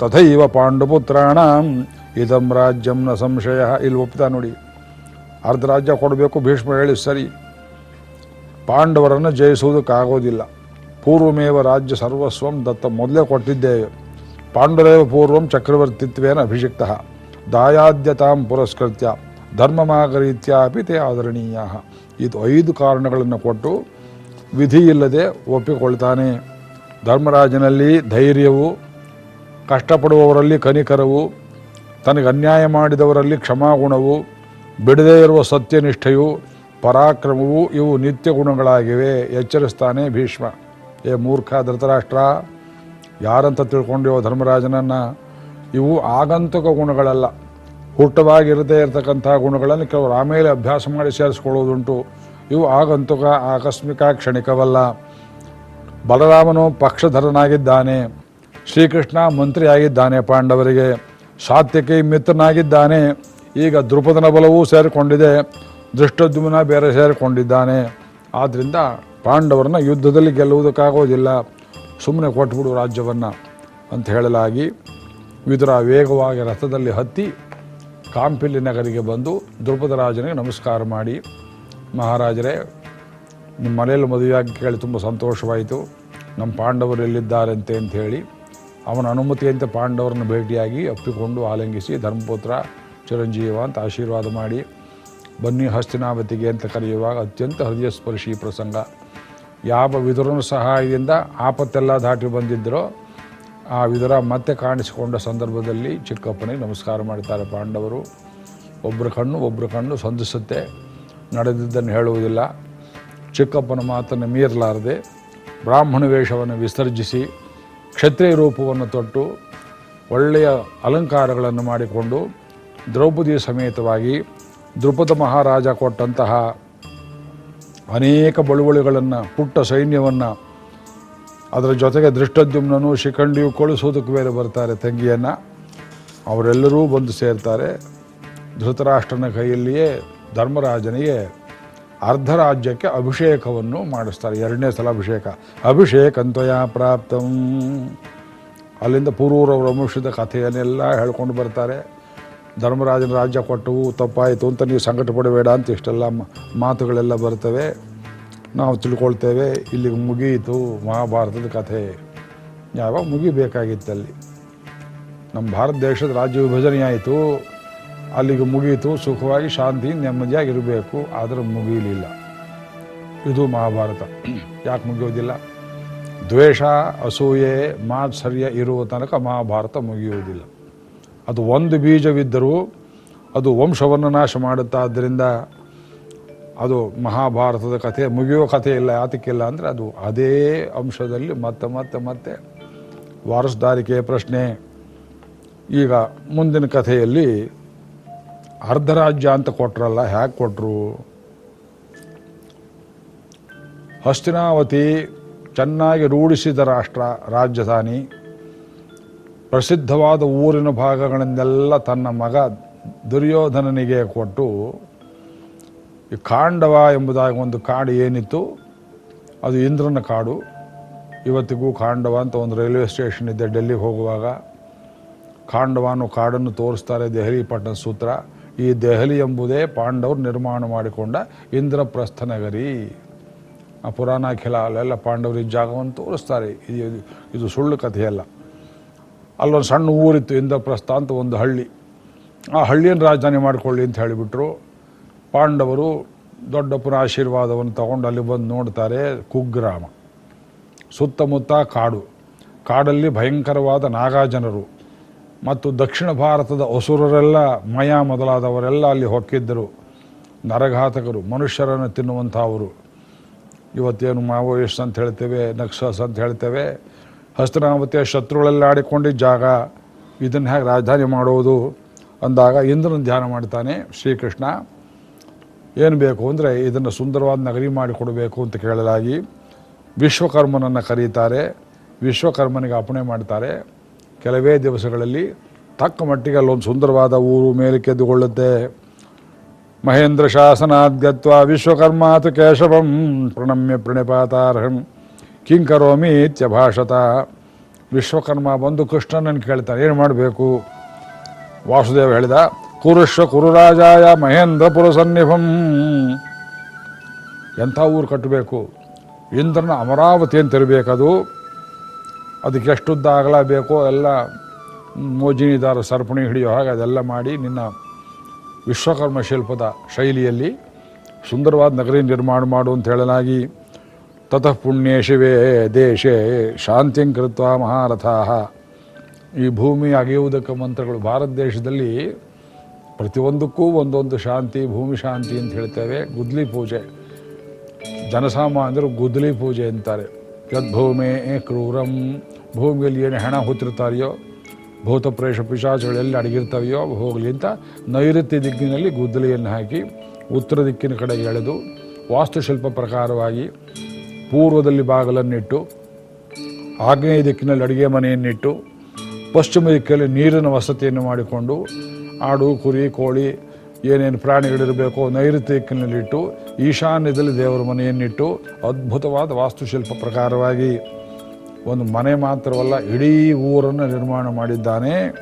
A: ತಥೈವ ಪಾಂಡುಪುತ್ರಾಣಂ ಇದಂ ರಾಜ್ಯಂನ ಸಂಶಯ ಇಲ್ಲಿ ಒಪ್ಪಿದ ನೋಡಿ. ಅರ್ಧ ರಾಜ್ಯ ಕೊಡಬೇಕು, ಭೀಷ್ಮ ಹೇಳಿ ಸರಿ. ಪಾಂಡವರನ್ನು ಜಯಿಸುವುದಕ್ಕಾಗೋದಿಲ್ಲ. ಪೂರ್ವಮೇವ ರಾಜ್ಯ ಸರ್ವಸ್ವಂ ದತ್ತ ಮೊದಲೇ ಕೊಟ್ಟಿದ್ದೇವೆ. ಪಾಂಡುರೇವ ಪೂರ್ವಂ ಚಕ್ರವರ್ತಿತ್ವೇನ ಅಭಿಷಿಕ್ತ. ದಾಯಾದ್ಯತಾಂ ಪುರಸ್ಕೃತ್ಯ. ಧರ್ಮಮಾಗರೀತ್ಯಾಪಿ ತೇ ಆದರಣೀಯ. ಇದು ಐದು ಕಾರಣಗಳನ್ನು ಕೊಟ್ಟು ವಿಧಿ ಇಲ್ಲದೆ ಒಪ್ಪಿಕೊಳ್ತಾನೆ. ಧರ್ಮರಾಜನಲ್ಲಿ ಧೈರ್ಯವು, ಕಷ್ಟಪಡುವವರಲ್ಲಿ ಕನಿಕರವು ತನಗೆ ಅನ್ಯಾಯ ಮಾಡಿದವರಲ್ಲಿ ಕ್ಷಮಾಗುಣವು, ಬಿಡದೇ ಇರುವ ಸತ್ಯನಿಷ್ಠೆಯು, ಪರಾಕ್ರಮವು ಇವು ನಿತ್ಯ ಗುಣಗಳಾಗಿವೆ ಎಚ್ಚರಿಸ್ತಾನೆ ಭೀಷ್ಮ. ಏ ಮೂರ್ಖ ಧೃತರಾಷ್ಟ್ರ, ಯಾರಂತ ತಿಳ್ಕೊಂಡಿಯೋ ಧರ್ಮರಾಜನನ್ನು, ಇವು ಆಗಂತುಕ ಗುಣಗಳಲ್ಲ. ಹುಟ್ಟವಾಗಿರದೇ ಇರತಕ್ಕಂಥ ಗುಣಗಳನ್ನು ಕೆಲವರು ಆಮೇಲೆ ಅಭ್ಯಾಸ ಮಾಡಿ ಸೇರಿಸ್ಕೊಳ್ಳೋದುಂಟು ಇವು ಆಗಂತುಕ, ಆಕಸ್ಮಿಕ, ಕ್ಷಣಿಕವಲ್ಲ. ಬಲರಾಮನು ಪಕ್ಷಧರನಾಗಿದ್ದಾನೆ. ಶ್ರೀಕೃಷ್ಣ ಮಂತ್ರಿಯಾಗಿದ್ದಾನೆ ಪಾಂಡವರಿಗೆ. ಸಾತ್ಯಕಿ ಮಿತ್ರನಾಗಿದ್ದಾನೆ. ಈಗ ದೃಪದನ ಬಲವೂ ಸೇರಿಕೊಂಡಿದೆ. ದೃಷ್ಟದ್ಯುಮನ ಬೇರೆ ಸೇರಿಕೊಂಡಿದ್ದಾನೆ. ಆದ್ದರಿಂದ ಪಾಂಡವರನ್ನ ಯುದ್ಧದಲ್ಲಿ ಗೆಲ್ಲುವುದಕ್ಕಾಗೋದಿಲ್ಲ. ಸುಮ್ಮನೆ ಕೊಟ್ಬಿಡು ರಾಜ್ಯವನ್ನು ಅಂತ ಹೇಳಲಾಗಿ ವಿದುರ ವೇಗವಾಗಿ ರಥದಲ್ಲಿ ಹತ್ತಿ ಕಾಂಪಿಲ್ಲಿ ನಗರಿಗೆ ಬಂದು ದ್ರುಪದ ರಾಜನಿಗೆ ನಮಸ್ಕಾರ ಮಾಡಿ, ಮಹಾರಾಜರೇ ನಿಮ್ಮ ಮನೆಯಲ್ಲಿ ಮದುವೆಯಾಗಿ ಕೇಳಿ ತುಂಬ ಸಂತೋಷವಾಯಿತು. ನಮ್ಮ ಪಾಂಡವರು ಎಲ್ಲಿದ್ದಾರಂತೆ ಅಂತ ಹೇಳಿ ಅವನ ಅನುಮತಿಯಂತೆ ಪಾಂಡವರನ್ನು ಭೇಟಿಯಾಗಿ ಅಪ್ಪಿಕೊಂಡು ಆಲಂಗಿಸಿ ಧರ್ಮಪುತ್ರ ಚಿರಂಜೀವ ಅಂತ ಆಶೀರ್ವಾದ ಮಾಡಿ, ಬನ್ನಿ ಹಸ್ತಿನಾವತಿಗೆ ಅಂತ ಕರೆಯುವಾಗ ಅತ್ಯಂತ ಹೃದಯಸ್ಪರ್ಶಿ ಪ್ರಸಂಗ. ಯಾವ ವಿದುರನ ಸಹಾಯದಿಂದ ಆಪತ್ತೆಲ್ಲ ದಾಟಿ ಬಂದಿದ್ದರೋ, ಆ ವಿದುರ ಮತ್ತೆ ಕಾಣಿಸಿಕೊಂಡ ಸಂದರ್ಭದಲ್ಲಿ ಚಿಕ್ಕಪ್ಪನಿಗೆ ನಮಸ್ಕಾರ ಮಾಡ್ತಾರೆ ಪಾಂಡವರು. ಒಬ್ಬರು ಕಣ್ಣು ಒಬ್ಬರು ಕಣ್ಣು ಸಂಧಿಸುತ್ತೆ, ನಡೆದಿದ್ದನ್ನು ಹೇಳುವುದಿಲ್ಲ. ಚಿಕ್ಕಪ್ಪನ ಮಾತನ್ನು ಮೀರಲಾರದೆ ಬ್ರಾಹ್ಮಣ ವೇಷವನ್ನು ವಿಸರ್ಜಿಸಿ ಕ್ಷತ್ರಿಯ ರೂಪವನ್ನು ತೊಟ್ಟು ಒಳ್ಳೆಯ ಅಲಂಕಾರಗಳನ್ನು ಮಾಡಿಕೊಂಡು ದ್ರೌಪದಿಯ ಸಮೇತವಾಗಿ ದೃಪದ ಮಹಾರಾಜ ಕೊಟ್ಟಂತಹ ಅನೇಕ ಬಳುವಳಿಗಳನ್ನು, ಪುಟ್ಟ ಸೈನ್ಯವನ್ನು, ಅದರ ಜೊತೆಗೆ ದೃಷ್ಟದ್ಯುಮ್ನನು ಶಿಖಂಡಿಯು ಕೊಳಿಸೋದಕ್ಕೆ ಬೇರೆ ಬರ್ತಾರೆ ತಂಗಿಯನ್ನು. ಅವರೆಲ್ಲರೂ ಬಂದು ಸೇರ್ತಾರೆ. ಧೃತರಾಷ್ಟ್ರನ ಕೈಯಲ್ಲಿಯೇ ಧರ್ಮರಾಜನಿಗೆ ಅರ್ಧ ರಾಜ್ಯಕ್ಕೆ ಅಭಿಷೇಕವನ್ನು ಮಾಡಿಸ್ತಾರೆ. ಎರಡನೇ ಸಲ ಅಭಿಷೇಕ. ಅಭಿಷೇಕಂತ್ವಯ ಪ್ರಾಪ್ತಂ. ಅಲ್ಲಿಂದ ಪೂರ್ವರವರ ವಂಶದ ಕಥೆಯನ್ನೆಲ್ಲ ಹೇಳ್ಕೊಂಡು ಬರ್ತಾರೆ. ಧರ್ಮರಾಜನ ರಾಜ್ಯ ಕೊಟ್ಟು ತಪ್ಪಾಯಿತು ಅಂತ ನೀವು ಸಂಕಟ ಪಡಬೇಡ ಅಂತ ಇಷ್ಟೆಲ್ಲ ಮಾತುಗಳೆಲ್ಲ ಬರ್ತವೆ. ನಾವು ತಿಳ್ಕೊಳ್ತೇವೆ. ಇಲ್ಲಿಗೆ ಮುಗಿಯಿತು ಮಹಾಭಾರತದ ಕಥೆ. ಯಾವಾಗ ಮುಗಿಬೇಕಾಗಿತ್ತಲ್ಲಿ. ನಮ್ಮ ಭಾರತ ದೇಶದ ರಾಜ್ಯ ವಿಭಜನೆ ಆಯಿತು ಅಲ್ಲಿಗೆ ಮುಗೀತು, ಸುಖವಾಗಿ ಶಾಂತಿ ನೆಮ್ಮದಿಯಾಗಿರಬೇಕು. ಆದರೆ ಮುಗಿಯಲಿಲ್ಲ. ಇದು ಮಹಾಭಾರತ. ಯಾಕೆ ಮುಗಿಯೋದಿಲ್ಲ? ದ್ವೇಷ, ಅಸೂಯೆ, ಮಾತ್ಸರ್ಯ ಇರುವ ತನಕ ಮಹಾಭಾರತ ಮುಗಿಯುವುದಿಲ್ಲ. ಅದು ಒಂದು ಬೀಜವಿದ್ದರೂ ಅದು ವಂಶವನ್ನು ನಾಶ ಮಾಡುತ್ತಾದ್ದರಿಂದ ಅದು ಮಹಾಭಾರತದ ಕಥೆ. ಮುಗಿಯೋ ಕಥೆ ಇಲ್ಲ, ಯಾತಕ್ಕಿಲ್ಲ ಅಂದರೆ ಅದು ಅದೇ ಅಂಶದಲ್ಲಿ ಮತ್ತೆ ಮತ್ತೆ ಮತ್ತೆ ವಾರಸುದಾರಿಕೆ ಪ್ರಶ್ನೆ. ಈಗ ಮುಂದಿನ ಕಥೆಯಲ್ಲಿ ಅರ್ಧ ರಾಜ್ಯ ಅಂತ ಕೊಟ್ರಲ್ಲ ಹೇಗೆ ಕೊಟ್ಟರು ಹಸ್ತಿನಾವತಿ ಚೆನ್ನಾಗಿ ರೂಢಿಸಿದ ರಾಷ್ಟ್ರ, ರಾಜಧಾನಿ, ಪ್ರಸಿದ್ಧವಾದ ಊರಿನ ಭಾಗಗಳನ್ನೆಲ್ಲ ತನ್ನ ಮಗ ದುರ್ಯೋಧನನಿಗೆ ಕೊಟ್ಟು, ಈ ಕಾಂಡವ ಎಂಬುದಾಗಿ ಒಂದು ಕಾಡು ಏನಿತ್ತು, ಅದು ಇಂದ್ರನ ಕಾಡು. ಇವತ್ತಿಗೂ ಕಾಂಡವ ಅಂತ ಒಂದು ರೈಲ್ವೆ ಸ್ಟೇಷನ್ ಇದೆ, ಡೆಲ್ಲಿಗೆ ಹೋಗುವಾಗ. ಕಾಂಡವ ಅನ್ನೋ ಕಾಡನ್ನು ತೋರಿಸ್ತಾರೆ, ದೆಹಲಿ ಪಟ್ಟಣ ಸೂತ್ರ. ಈ ದೆಹಲಿ ಎಂಬುದೇ ಪಾಂಡವರು ನಿರ್ಮಾಣ ಮಾಡಿಕೊಂಡ ಇಂದ್ರಪ್ರಸ್ಥ ನಗರಿ ಆ ಪುರಾಣ ಖಿಲ ಅಲ್ಲೆಲ್ಲ ಪಾಂಡವರು ಈ ಜಾಗವನ್ನು ತೋರಿಸ್ತಾರೆ. ಇದು ಇದು ಸುಳ್ಳು ಕಥೆಯಲ್ಲ. ಅಲ್ಲೊಂದು ಸಣ್ಣ ಊರಿತ್ತು ಇಂದ್ರಪ್ರಸ್ಥ ಅಂತ ಒಂದು ಹಳ್ಳಿ. ಆ ಹಳ್ಳಿಯನ್ನು ರಾಜಧಾನಿ ಮಾಡಿಕೊಳ್ಳಿ ಅಂತ ಹೇಳಿಬಿಟ್ರು. ಪಾಂಡವರು ದೊಡ್ಡಪ್ಪನ ಆಶೀರ್ವಾದವನ್ನು ತಗೊಂಡು ಅಲ್ಲಿ ಬಂದು ನೋಡ್ತಾರೆ ಕುಗ್ರಾಮ. ಸುತ್ತಮುತ್ತ ಕಾಡು. ಕಾಡಲ್ಲಿ ಭಯಂಕರವಾದ ನಾಗಾಜನರು ಮತ್ತು ದಕ್ಷಿಣ ಭಾರತದ ಅಸುರರೆಲ್ಲ ಮಯ ಮೊದಲಾದವರೆಲ್ಲ ಅಲ್ಲಿ ಹೊಕ್ಕಿದ್ದರು. ನರಘಾತಕರು, ಮನುಷ್ಯರನ್ನು ತಿನ್ನುವಂಥವರು ಇವತ್ತೇನು ಮಾವೋಯಿಸ್ಟ್ ಅಂತ ಹೇಳ್ತೇವೆ, ನಕ್ಸಸ್ ಅಂತ ಹೇಳ್ತೇವೆ ಹಸ್ತನಾವತಿಯ ಶತ್ರುಗಳೆಲ್ಲ ಆಡಿಕೊಂಡಿದ್ದ ಜಾಗ, ಇದನ್ನು ಹೇಗೆ ರಾಜಧಾನಿ ಮಾಡೋದು ಅಂದಾಗ ಇಂದ್ರನ ಧ್ಯಾನ ಮಾಡ್ತಾನೆ ಶ್ರೀಕೃಷ್ಣ. ಏನು ಬೇಕು ಅಂದರೆ ಇದನ್ನು ಸುಂದರವಾದ ನಗರಿ ಮಾಡಿಕೊಡಬೇಕು ಅಂತ ಕೇಳಲಾಗಿ ವಿಶ್ವಕರ್ಮನನ್ನು ಕರೀತಾರೆ. ವಿಶ್ವಕರ್ಮನಿಗೆ ಅಪಣೆ ಮಾಡ್ತಾರೆ. ಕೆಲವೇ ದಿವಸಗಳಲ್ಲಿ ತಕ್ಕ ಮಟ್ಟಿಗೆ ಅಲ್ಲೊಂದು ಸುಂದರವಾದ ಊರು ಮೇಲಕ್ಕೆದ್ದುಕೊಳ್ಳುತ್ತೆ ಮಹೇಂದ್ರ ಶಾಸನಾದ್ಗತ್ವ ವಿಶ್ವಕರ್ಮಾತು ಕೇಶವಂ ಪ್ರಣಮ್ಯ ಪ್ರಣಿಪಾತಾರ್ಹಂ. ಕಿಂಕರೋಮಿ ಇತ್ಯಭಾಷತ ವಿಶ್ವಕರ್ಮ ಬಂದು ಕೃಷ್ಣನನ್ನು ಕೇಳ್ತಾನೆ, ಏನು ಮಾಡಬೇಕು? ವಾಸುದೇವ ಹೇಳಿದ ಕುರುಶ್ವ ಕುರುರಾಜಾಯ ಮಹೇಂದ್ರ ಪುರಸನ್ನಿಭಂ. ಎಂಥ ಊರು ಕಟ್ಟಬೇಕು? ಇಂದ್ರನ ಅಮರಾವತಿ ಅಂತ ಇರಬೇಕದು ಅದಕ್ಕೆ ಎಷ್ಟುದ್ದ ಎಲ್ಲ ಮೋಜಿನಿದಾರ ಸರ್ಪಣಿ ಹಿಡಿಯೋ ಹಾಗೆ ಅದೆಲ್ಲ ಮಾಡಿ ನಿನ್ನ ವಿಶ್ವಕರ್ಮ ಶಿಲ್ಪದ ಶೈಲಿಯಲ್ಲಿ ಸುಂದರವಾದ ನಗರಿ ನಿರ್ಮಾಣ ಮಾಡು ಅಂತ ಹೇಳಲಾಗಿ, ತತಃ ಪುಣ್ಯೇ ಶಿವೇ ದೇಶೇ ಶಾಂತಿಂ ಕೃತ್ವ ಮಹಾರಥಾಹ. ಈ ಭೂಮಿ ಅಗೆಯುವುದಕ್ಕೆ ಮಂತ್ರಗಳು ಭಾರತ ದೇಶದಲ್ಲಿ ಪ್ರತಿಯೊಂದಕ್ಕೂ ಒಂದೊಂದು ಶಾಂತಿ, ಭೂಮಿ ಶಾಂತಿ ಅಂತ ಹೇಳ್ತೇವೆ. ಗುದ್ಲಿ ಪೂಜೆ. ಜನಸಾಮಾನ್ಯರು ಗುದ್ಲಿ ಪೂಜೆ ಅಂತಾರೆ. ಯದ್ಭೂಮಿ ಕ್ರೂರಂ. ಭೂಮಿಯಲ್ಲಿ ಏನು ಹೆಣ ಹೊತ್ತಿರ್ತಾರೆಯೋ ಭೂತ ಪ್ರೇಷ ಪಿಶಾಚಗಳು ಎಲ್ಲಿ ಅಡಗಿರ್ತವೆಯೋ ಹೋಗಲಿ ಅಂತ ನೈಋತ್ಯ ದಿಕ್ಕಿನಲ್ಲಿ ಗುದ್ದಲಿಯನ್ನು ಹಾಕಿ ಉತ್ತರ ದಿಕ್ಕಿನ ಕಡೆಗೆ ಎಳೆದು ವಾಸ್ತುಶಿಲ್ಪ ಪ್ರಕಾರವಾಗಿ ಪೂರ್ವದಲ್ಲಿ ಬಾಗಿಲನ್ನಿಟ್ಟು, ಆಗ್ನೇಯ ದಿಕ್ಕಿನಲ್ಲಿ ಅಡುಗೆ ಮನೆಯನ್ನಿಟ್ಟು, ಪಶ್ಚಿಮ ದಿಕ್ಕಲ್ಲಿ ನೀರಿನ ವಸತಿಯನ್ನು ಮಾಡಿಕೊಂಡು, ಆಡು, ಕುರಿ, ಕೋಳಿ ಏನೇನು ಪ್ರಾಣಿಗಳಿರಬೇಕು ನೈಋತ್ಯ ದಿಕ್ಕಿನಲ್ಲಿಟ್ಟು, ಈಶಾನ್ಯದಲ್ಲಿ ದೇವರ ಮನೆಯನ್ನಿಟ್ಟು, ಅದ್ಭುತವಾದ ವಾಸ್ತುಶಿಲ್ಪ ಪ್ರಕಾರವಾಗಿ ಒಂದು ಮನೆ ಮಾತ್ರವಲ್ಲ, ಇಡೀ ಊರನ್ನು ನಿರ್ಮಾಣ ಮಾಡಿದ್ದಾನೆ.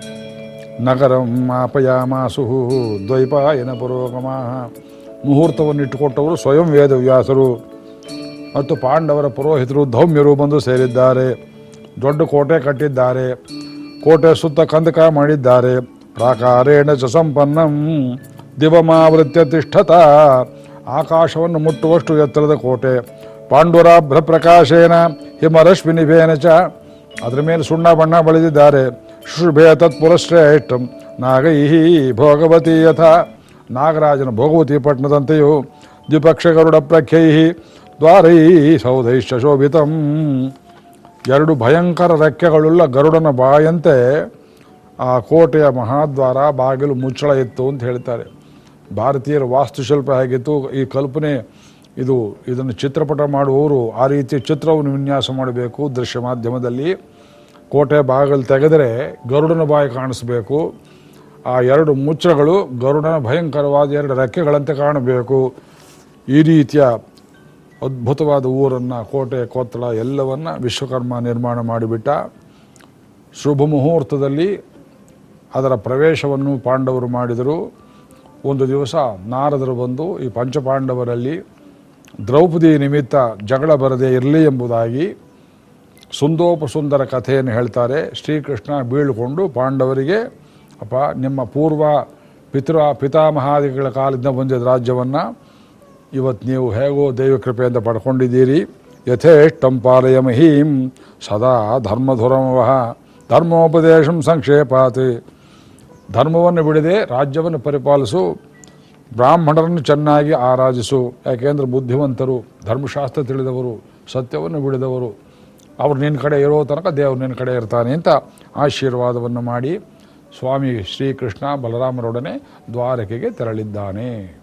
A: ನಗರಂ ಮಾಪಯಾಮಾಸು ದ್ವೈಪಾಯನ ಪುರೋಗಮ. ಮುಹೂರ್ತವನ್ನು ಇಟ್ಟುಕೊಟ್ಟವರು ಸ್ವಯಂ ವೇದವ್ಯಾಸರು. ಮತ್ತು ಪಾಂಡವರ ಪುರೋಹಿತರು ಧೌಮ್ಯರು ಬಂದು ಸೇರಿದ್ದಾರೆ. ದೊಡ್ಡ ಕೋಟೆ ಕಟ್ಟಿದ್ದಾರೆ. ಕೋಟೆ ಸುತ್ತ ಕಂದಕ ಮಾಡಿದ್ದಾರೆ. ಪ್ರಾಕಾರೇಣ ಚ ಸಂಪನ್ನಂ. ದಿವಮಾವೃತ್ಯ ತಿಷ್ಠತ. ಆಕಾಶವನ್ನು ಮುಟ್ಟುವಷ್ಟು ಎತ್ತರದ ಕೋಟೆ. ಪಾಂಡುರಾಭ್ರ ಪ್ರಕಾಶೇನ ಹಿಮರಶ್ಮಿನಿಭೇನ ಚ. ಅದರ ಮೇಲೆ ಸುಣ್ಣ ಬಣ್ಣ ಬಳಿದಿದ್ದಾರೆ. ಶುಭೇ ತತ್ಪುರಶ್ರೇಷ್ಠಂ ನಾಗೈಹಿ ಭೋಗವತಿ ಯಥ. ನಾಗರಾಜನ ಭೋಗವತಿ ಪಟ್ಟಣದಂತೆಯೂ ದ್ವಿಪಕ್ಷ ಗರುಡ ಪ್ರಖ್ಯೈ ದ್ವಾರೈ ಸೌಧೈಶ್ಚ ಶೋಭಿತಂ. ಎರಡು ಭಯಂಕರ ರೆಕ್ಕೆಗಳುಳ್ಳ ಗರುಡನ ಬಾಯಂತೆ ಆ ಕೋಟೆಯ ಮಹಾದ್ವಾರ ಬಾಗಿಲು ಮುಚ್ಚಳ ಇತ್ತು ಅಂತ ಹೇಳ್ತಾರೆ. ಭಾರತೀಯರ ವಾಸ್ತುಶಿಲ್ಪ ಹೇಗಿತ್ತು? ಈ ಕಲ್ಪನೆ, ಇದು, ಇದನ್ನು ಚಿತ್ರಪಟ ಮಾಡುವವರು ಆ ರೀತಿ ಚಿತ್ರವನ್ನು ವಿನ್ಯಾಸ ಮಾಡಬೇಕು. ದೃಶ್ಯ ಮಾಧ್ಯಮದಲ್ಲಿ ಕೋಟೆ ಬಾಗಿಲು ತೆಗೆದರೆ ಗರುಡನ ಬಾಯಿ ಕಾಣಿಸ್ಬೇಕು. ಆ ಎರಡು ಮುಚ್ಚಗಳು ಗರುಡನ ಭಯಂಕರವಾದ ಎರಡು ರೆಕ್ಕೆಗಳಂತೆ ಕಾಣಬೇಕು. ಈ ರೀತಿಯ ಅದ್ಭುತವಾದ ಊರನ್ನು, ಕೋಟೆ ಕೊತ್ತಳ ಎಲ್ಲವನ್ನು ವಿಶ್ವಕರ್ಮ ನಿರ್ಮಾಣ ಮಾಡಿಬಿಟ್ಟ ಶುಭ ಮುಹೂರ್ತದಲ್ಲಿ ಅದರ ಪ್ರವೇಶವನ್ನು ಪಾಂಡವರು ಮಾಡಿದರು. ಒಂದು ದಿವಸ ನಾರದರು ಬಂದು ಈ ಪಂಚಪಾಂಡವರಲ್ಲಿ ದ್ರೌಪದಿ ನಿಮಿತ್ತ ಜಗಳ ಬರದೇ ಇರಲಿ ಎಂಬುದಾಗಿ ಸುಂದೋಪಸುಂದರ ಕಥೆಯನ್ನು ಹೇಳ್ತಾರೆ. ಶ್ರೀಕೃಷ್ಣ ಬೀಳ್ಕೊಂಡು ಪಾಂಡವರಿಗೆ, ಅಪ್ಪ, ನಿಮ್ಮ ಪೂರ್ವ ಪಿತೃ, ಪಿತಾಮಹಾದಿಗಳ ಕಾಲದಿಂದ ಬಂದಿದ್ದ ರಾಜ್ಯವನ್ನು ಇವತ್ತು ನೀವು ಹೇಗೋ ದೈವ ಕೃಪೆಯಿಂದ ಪಡ್ಕೊಂಡಿದ್ದೀರಿ. ಯಥೇಷ್ಟಂ ಪಾಲಯ ಮಹೀಂ ಸದಾ ಧರ್ಮಧುರಮವಹ. ಧರ್ಮೋಪದೇಶಂ ಸಂಕ್ಷೇಪಾತ್. ಧರ್ಮವನ್ನು ಬಿಡದೆ ರಾಜ್ಯವನ್ನು ಪರಿಪಾಲಿಸು, ಬ್ರಾಹ್ಮಣರನ್ನು ಚೆನ್ನಾಗಿ ಆರಾಧಿಸು. ಯಾಕೆಂದ್ರೆ ಬುದ್ಧಿವಂತರು, ಧರ್ಮಶಾಸ್ತ್ರ ತಿಳಿದವರು, ಸತ್ಯವನ್ನು ಬಿಡಿದವರು. ಅವ್ರು ನಿನ್ನ ಕಡೆ ಇರೋ ತನಕ ದೇವರು ನಿನ್ನ ಕಡೆ ಇರ್ತಾನೆ ಅಂತ ಆಶೀರ್ವಾದವನ್ನು ಮಾಡಿ ಸ್ವಾಮಿ ಶ್ರೀಕೃಷ್ಣ ಬಲರಾಮರೊಡನೆ ದ್ವಾರಕೆಗೆ ತೆರಳಿದ್ದಾನೆ.